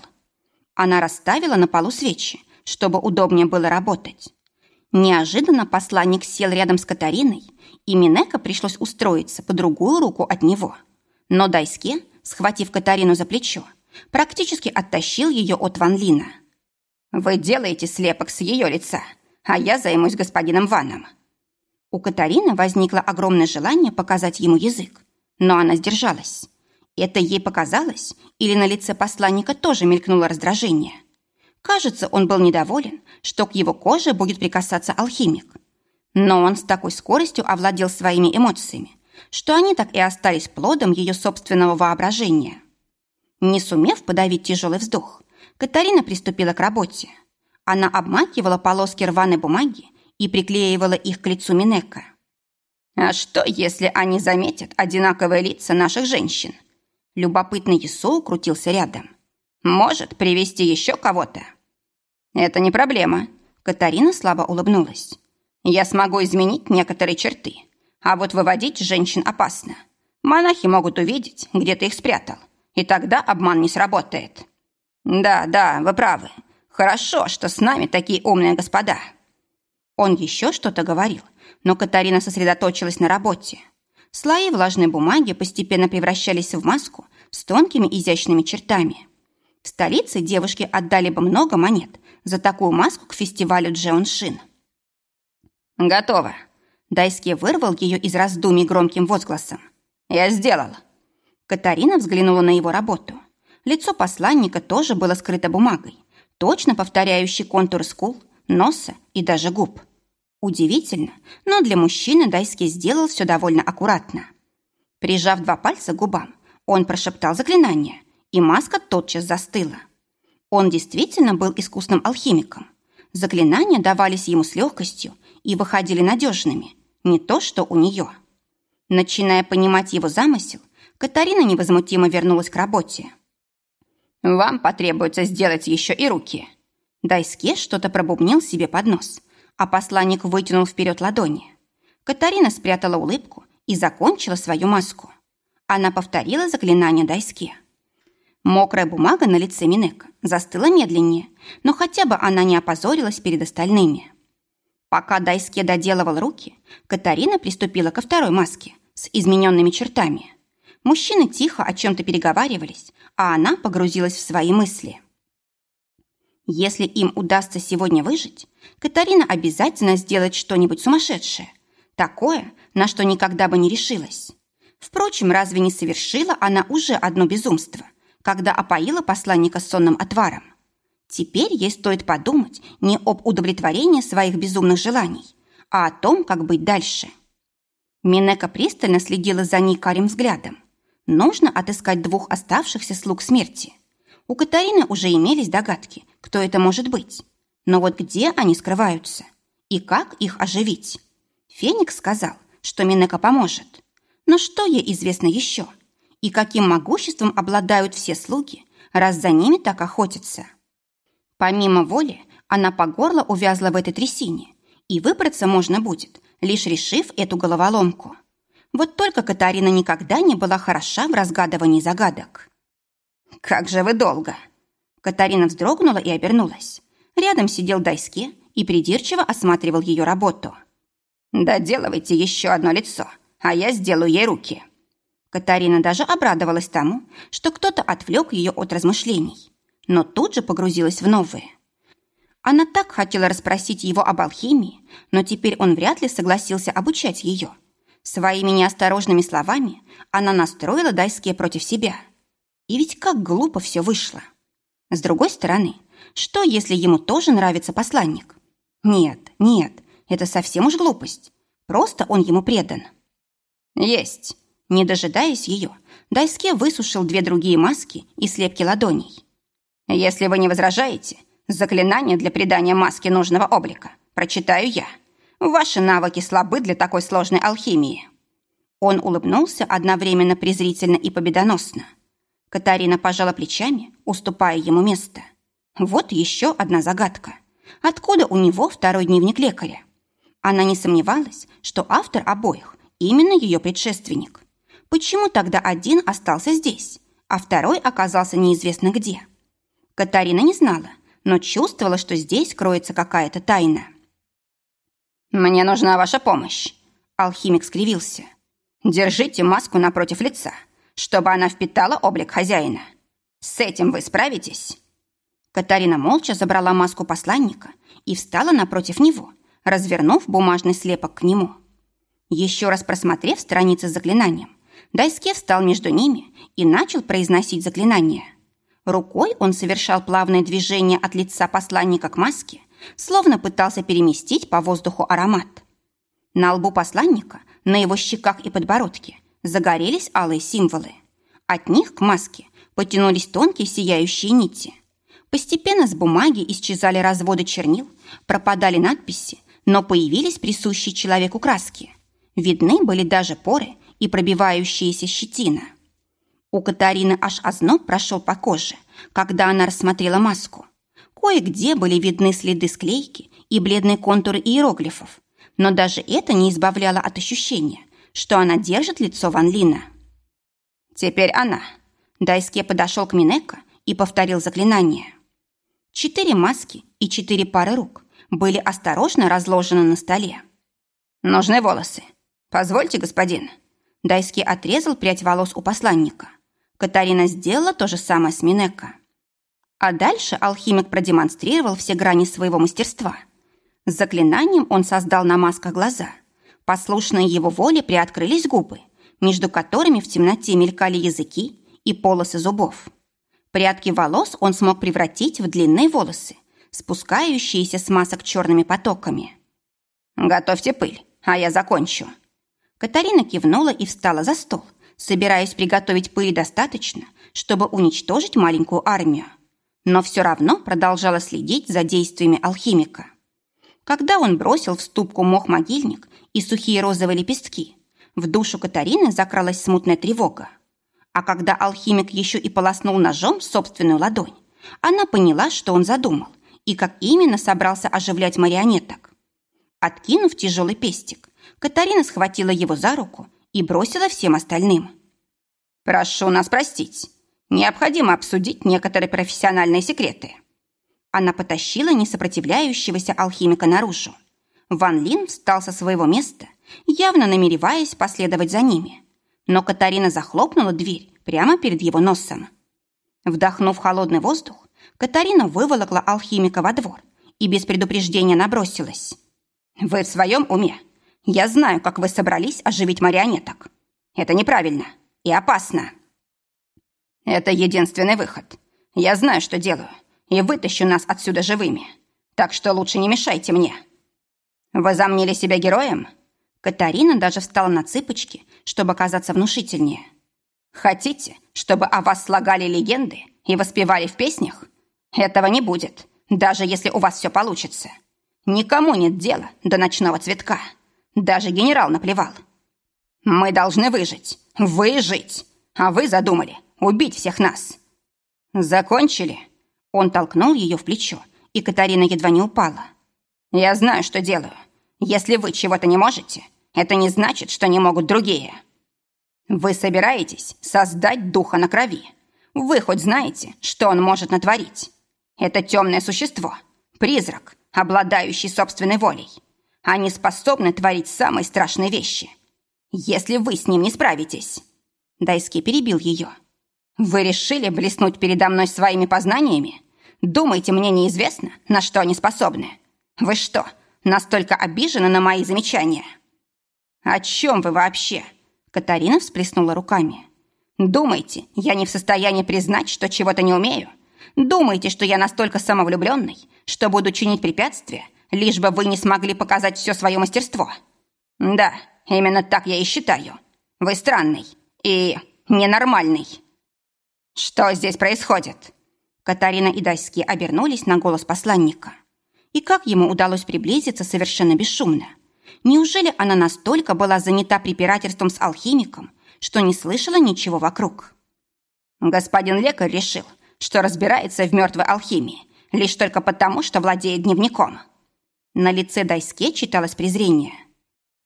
Она расставила на полу свечи, чтобы удобнее было работать. Неожиданно посланник сел рядом с Катариной, и Минека пришлось устроиться по другую руку от него. Но Дайске, схватив Катарину за плечо, практически оттащил ее от Ван Лина. «Вы делаете слепок с ее лица, а я займусь господином Ваном». У Катарины возникло огромное желание показать ему язык, но она сдержалась. Это ей показалось, или на лице посланника тоже мелькнуло раздражение? Кажется, он был недоволен, что к его коже будет прикасаться алхимик. Но он с такой скоростью овладел своими эмоциями, что они так и остались плодом ее собственного воображения. Не сумев подавить тяжелый вздох, Катарина приступила к работе. Она обмакивала полоски рваной бумаги и приклеивала их к лицу Минека. «А что, если они заметят одинаковые лица наших женщин?» Любопытный Есоу крутился рядом. «Может привести еще кого-то?» «Это не проблема», — Катарина слабо улыбнулась. «Я смогу изменить некоторые черты, а вот выводить женщин опасно. Монахи могут увидеть, где ты их спрятал, и тогда обман не сработает». «Да, да, вы правы. Хорошо, что с нами такие умные господа». Он еще что-то говорил, но Катарина сосредоточилась на работе. Слои влажной бумаги постепенно превращались в маску с тонкими изящными чертами. В столице девушки отдали бы много монет за такую маску к фестивалю Джеоншин. «Готово!» Дайски вырвал ее из раздумий громким возгласом. «Я сделал!» Катарина взглянула на его работу. Лицо посланника тоже было скрыто бумагой, точно повторяющий контур скул, носа и даже губ. Удивительно, но для мужчины Дайски сделал все довольно аккуратно. Прижав два пальца к губам, он прошептал заклинание, и маска тотчас застыла. Он действительно был искусным алхимиком. Заклинания давались ему с легкостью и выходили надежными, не то что у нее. Начиная понимать его замысел, Катарина невозмутимо вернулась к работе. «Вам потребуется сделать еще и руки». Дайске что-то пробубнил себе под нос, а посланник вытянул вперед ладони. Катарина спрятала улыбку и закончила свою маску. Она повторила заклинание Дайске. Мокрая бумага на лице Минека застыла медленнее, но хотя бы она не опозорилась перед остальными. Пока Дайске доделывал руки, Катарина приступила ко второй маске с измененными чертами. Мужчины тихо о чем-то переговаривались, а она погрузилась в свои мысли. Если им удастся сегодня выжить, Катарина обязательно сделает что-нибудь сумасшедшее, такое, на что никогда бы не решилась. Впрочем, разве не совершила она уже одно безумство, когда опоила посланника сонным отваром? Теперь ей стоит подумать не об удовлетворении своих безумных желаний, а о том, как быть дальше. Минека пристально следила за ней карим взглядом. Нужно отыскать двух оставшихся слуг смерти. У Катарины уже имелись догадки, кто это может быть. Но вот где они скрываются? И как их оживить? Феникс сказал, что Минека поможет. Но что ей известно еще? И каким могуществом обладают все слуги, раз за ними так охотятся? Помимо воли, она по горло увязла в этой трясине, и выбраться можно будет, лишь решив эту головоломку. Вот только Катарина никогда не была хороша в разгадывании загадок. «Как же вы долго!» Катарина вздрогнула и обернулась. Рядом сидел Дайске и придирчиво осматривал ее работу. «Доделывайте еще одно лицо, а я сделаю ей руки». Катарина даже обрадовалась тому, что кто-то отвлек ее от размышлений но тут же погрузилась в новые. Она так хотела расспросить его об алхимии, но теперь он вряд ли согласился обучать ее. Своими неосторожными словами она настроила Дайске против себя. И ведь как глупо все вышло. С другой стороны, что, если ему тоже нравится посланник? Нет, нет, это совсем уж глупость. Просто он ему предан. Есть. Не дожидаясь ее, Дайске высушил две другие маски и слепки ладоней. Если вы не возражаете, заклинание для придания маске нужного облика прочитаю я. Ваши навыки слабы для такой сложной алхимии». Он улыбнулся одновременно презрительно и победоносно. Катарина пожала плечами, уступая ему место. Вот еще одна загадка. Откуда у него второй дневник лекаря? Она не сомневалась, что автор обоих именно ее предшественник. Почему тогда один остался здесь, а второй оказался неизвестно где? Катарина не знала, но чувствовала, что здесь кроется какая-то тайна. «Мне нужна ваша помощь», — алхимик скривился. «Держите маску напротив лица, чтобы она впитала облик хозяина. С этим вы справитесь?» Катарина молча забрала маску посланника и встала напротив него, развернув бумажный слепок к нему. Еще раз просмотрев страницы с заклинанием, Дайске встал между ними и начал произносить заклинание — Рукой он совершал плавное движение от лица посланника к маске, словно пытался переместить по воздуху аромат. На лбу посланника, на его щеках и подбородке загорелись алые символы. От них к маске потянулись тонкие сияющие нити. Постепенно с бумаги исчезали разводы чернил, пропадали надписи, но появились присущие человеку краски. Видны были даже поры и пробивающиеся щетина – у Катарины аж озноб прошел по коже, когда она рассмотрела маску. Кое-где были видны следы склейки и бледные контуры иероглифов, но даже это не избавляло от ощущения, что она держит лицо Ван Лина. «Теперь она». Дайске подошел к Минека и повторил заклинание. Четыре маски и четыре пары рук были осторожно разложены на столе. «Нужны волосы. Позвольте, господин». Дайский отрезал прядь волос у посланника. Катарина сделала то же самое с Минека. А дальше алхимик продемонстрировал все грани своего мастерства. С заклинанием он создал на масках глаза. Послушные его воле приоткрылись губы, между которыми в темноте мелькали языки и полосы зубов. Прядки волос он смог превратить в длинные волосы, спускающиеся с масок черными потоками. «Готовьте пыль, а я закончу». Катарина кивнула и встала за стол, собираясь приготовить пыли достаточно, чтобы уничтожить маленькую армию. Но все равно продолжала следить за действиями алхимика. Когда он бросил в ступку мох-могильник и сухие розовые лепестки, в душу Катарины закралась смутная тревога. А когда алхимик еще и полоснул ножом собственную ладонь, она поняла, что он задумал и как именно собрался оживлять марионеток. Откинув тяжелый пестик, Катарина схватила его за руку и бросила всем остальным. «Прошу нас простить. Необходимо обсудить некоторые профессиональные секреты». Она потащила несопротивляющегося алхимика наружу. Ван Лин встал со своего места, явно намереваясь последовать за ними. Но Катарина захлопнула дверь прямо перед его носом. Вдохнув холодный воздух, Катарина выволокла алхимика во двор и без предупреждения набросилась. «Вы в своем уме? Я знаю, как вы собрались оживить марионеток. Это неправильно и опасно». «Это единственный выход. Я знаю, что делаю, и вытащу нас отсюда живыми. Так что лучше не мешайте мне». «Возомнили себя героем?» Катарина даже встала на цыпочки, чтобы казаться внушительнее. «Хотите, чтобы о вас слагали легенды и воспевали в песнях? Этого не будет, даже если у вас все получится. Никому нет дела до ночного цветка. Даже генерал наплевал. Мы должны выжить, выжить, а вы задумали убить всех нас. Закончили?» Он толкнул ее в плечо, и Катарина едва не упала. «Я знаю, что делаю. Если вы чего-то не можете, это не значит, что не могут другие. Вы собираетесь создать духа на крови. Вы хоть знаете, что он может натворить? Это темное существо, призрак, обладающий собственной волей. Они способны творить самые страшные вещи. Если вы с ним не справитесь...» Дайски перебил ее. «Вы решили блеснуть передо мной своими познаниями? Думаете, мне неизвестно, на что они способны? Вы что, настолько обижены на мои замечания?» «О чем вы вообще?» Катарина всплеснула руками. «Думаете, я не в состоянии признать, что чего-то не умею? Думаете, что я настолько самовлюбленный, что буду чинить препятствия, лишь бы вы не смогли показать все свое мастерство? Да, именно так я и считаю. Вы странный и ненормальный». «Что здесь происходит?» Катарина и Дайски обернулись на голос посланника. И как ему удалось приблизиться совершенно бесшумно? Неужели она настолько была занята препирательством с алхимиком, что не слышала ничего вокруг? Господин лекарь решил, что разбирается в мертвой алхимии, лишь только потому, что владеет дневником. На лице Дайске читалось презрение.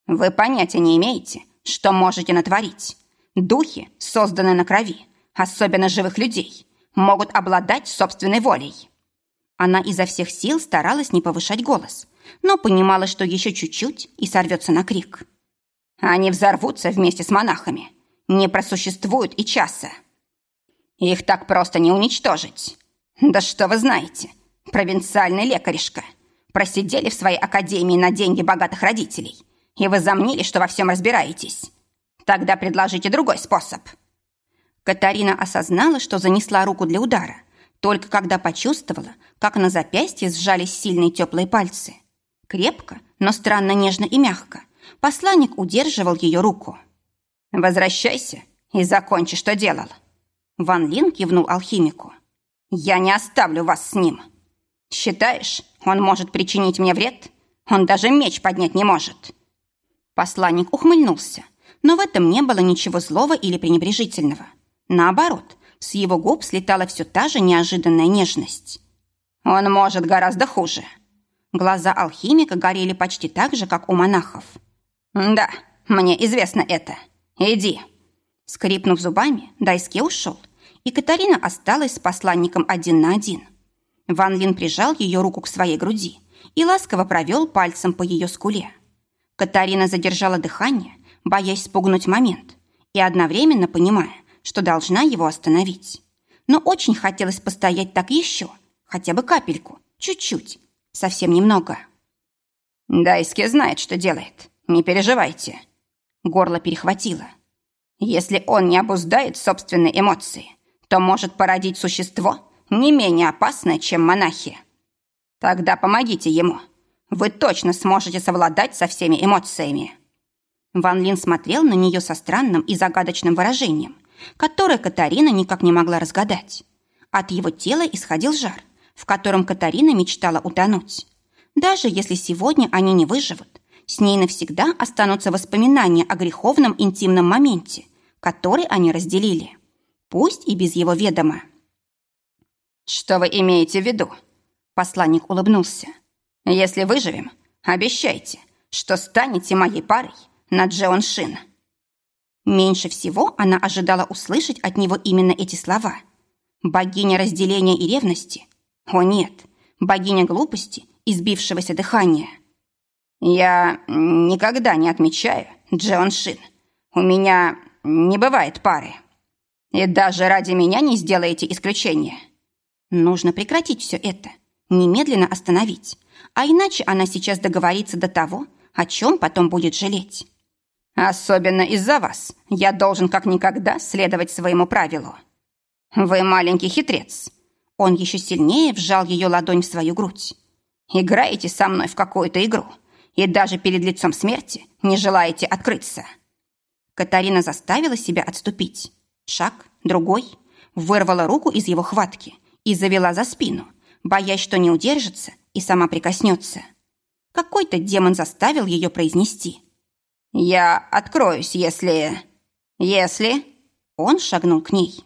«Вы понятия не имеете, что можете натворить. Духи, созданные на крови, особенно живых людей, могут обладать собственной волей». Она изо всех сил старалась не повышать голос, но понимала, что еще чуть-чуть и сорвется на крик. Они взорвутся вместе с монахами. Не просуществуют и часа. Их так просто не уничтожить. Да что вы знаете, провинциальный лекаришка. Просидели в своей академии на деньги богатых родителей и возомнили, что во всем разбираетесь. Тогда предложите другой способ. Катарина осознала, что занесла руку для удара, только когда почувствовала, как на запястье сжались сильные теплые пальцы. Крепко, но странно нежно и мягко. Посланник удерживал ее руку. «Возвращайся и закончи, что делал». Ван Лин кивнул алхимику. «Я не оставлю вас с ним. Считаешь, он может причинить мне вред? Он даже меч поднять не может». Посланник ухмыльнулся, но в этом не было ничего злого или пренебрежительного. Наоборот, с его губ слетала все та же неожиданная нежность. «Он может гораздо хуже». Глаза алхимика горели почти так же, как у монахов. «Да, мне известно это. Иди». Скрипнув зубами, Дайске ушел, и Катарина осталась с посланником один на один. Ван Лин прижал ее руку к своей груди и ласково провел пальцем по ее скуле. Катарина задержала дыхание, боясь спугнуть момент, и одновременно понимая, что должна его остановить. Но очень хотелось постоять так еще, хотя бы капельку, чуть-чуть, совсем немного. «Дайски знает, что делает, не переживайте». Горло перехватило. «Если он не обуздает собственные эмоции, то может породить существо не менее опасное, чем монахи. Тогда помогите ему. Вы точно сможете совладать со всеми эмоциями. Ван Лин смотрел на нее со странным и загадочным выражением, которое Катарина никак не могла разгадать. От его тела исходил жар, в котором Катарина мечтала утонуть. Даже если сегодня они не выживут, с ней навсегда останутся воспоминания о греховном интимном моменте, который они разделили. Пусть и без его ведома. «Что вы имеете в виду?» Посланник улыбнулся. «Если выживем, обещайте, что станете моей парой на Джеон Шин». Меньше всего она ожидала услышать от него именно эти слова. Богиня разделения и ревности? О нет, богиня глупости и сбившегося дыхания. Я никогда не отмечаю Джеон Шин. У меня не бывает пары. И даже ради меня не сделаете исключения. Нужно прекратить все это, немедленно остановить, а иначе она сейчас договорится до того, о чем потом будет жалеть. Особенно из-за вас я должен как никогда следовать своему правилу. Вы маленький хитрец. Он еще сильнее вжал ее ладонь в свою грудь. Играете со мной в какую-то игру и даже перед лицом смерти не желаете открыться. Катарина заставила себя отступить. Шаг, другой, вырвала руку из его хватки и завела за спину, боясь, что не удержится и сама прикоснется. Какой-то демон заставил ее произнести. «Я откроюсь, если... если...» Он шагнул к ней.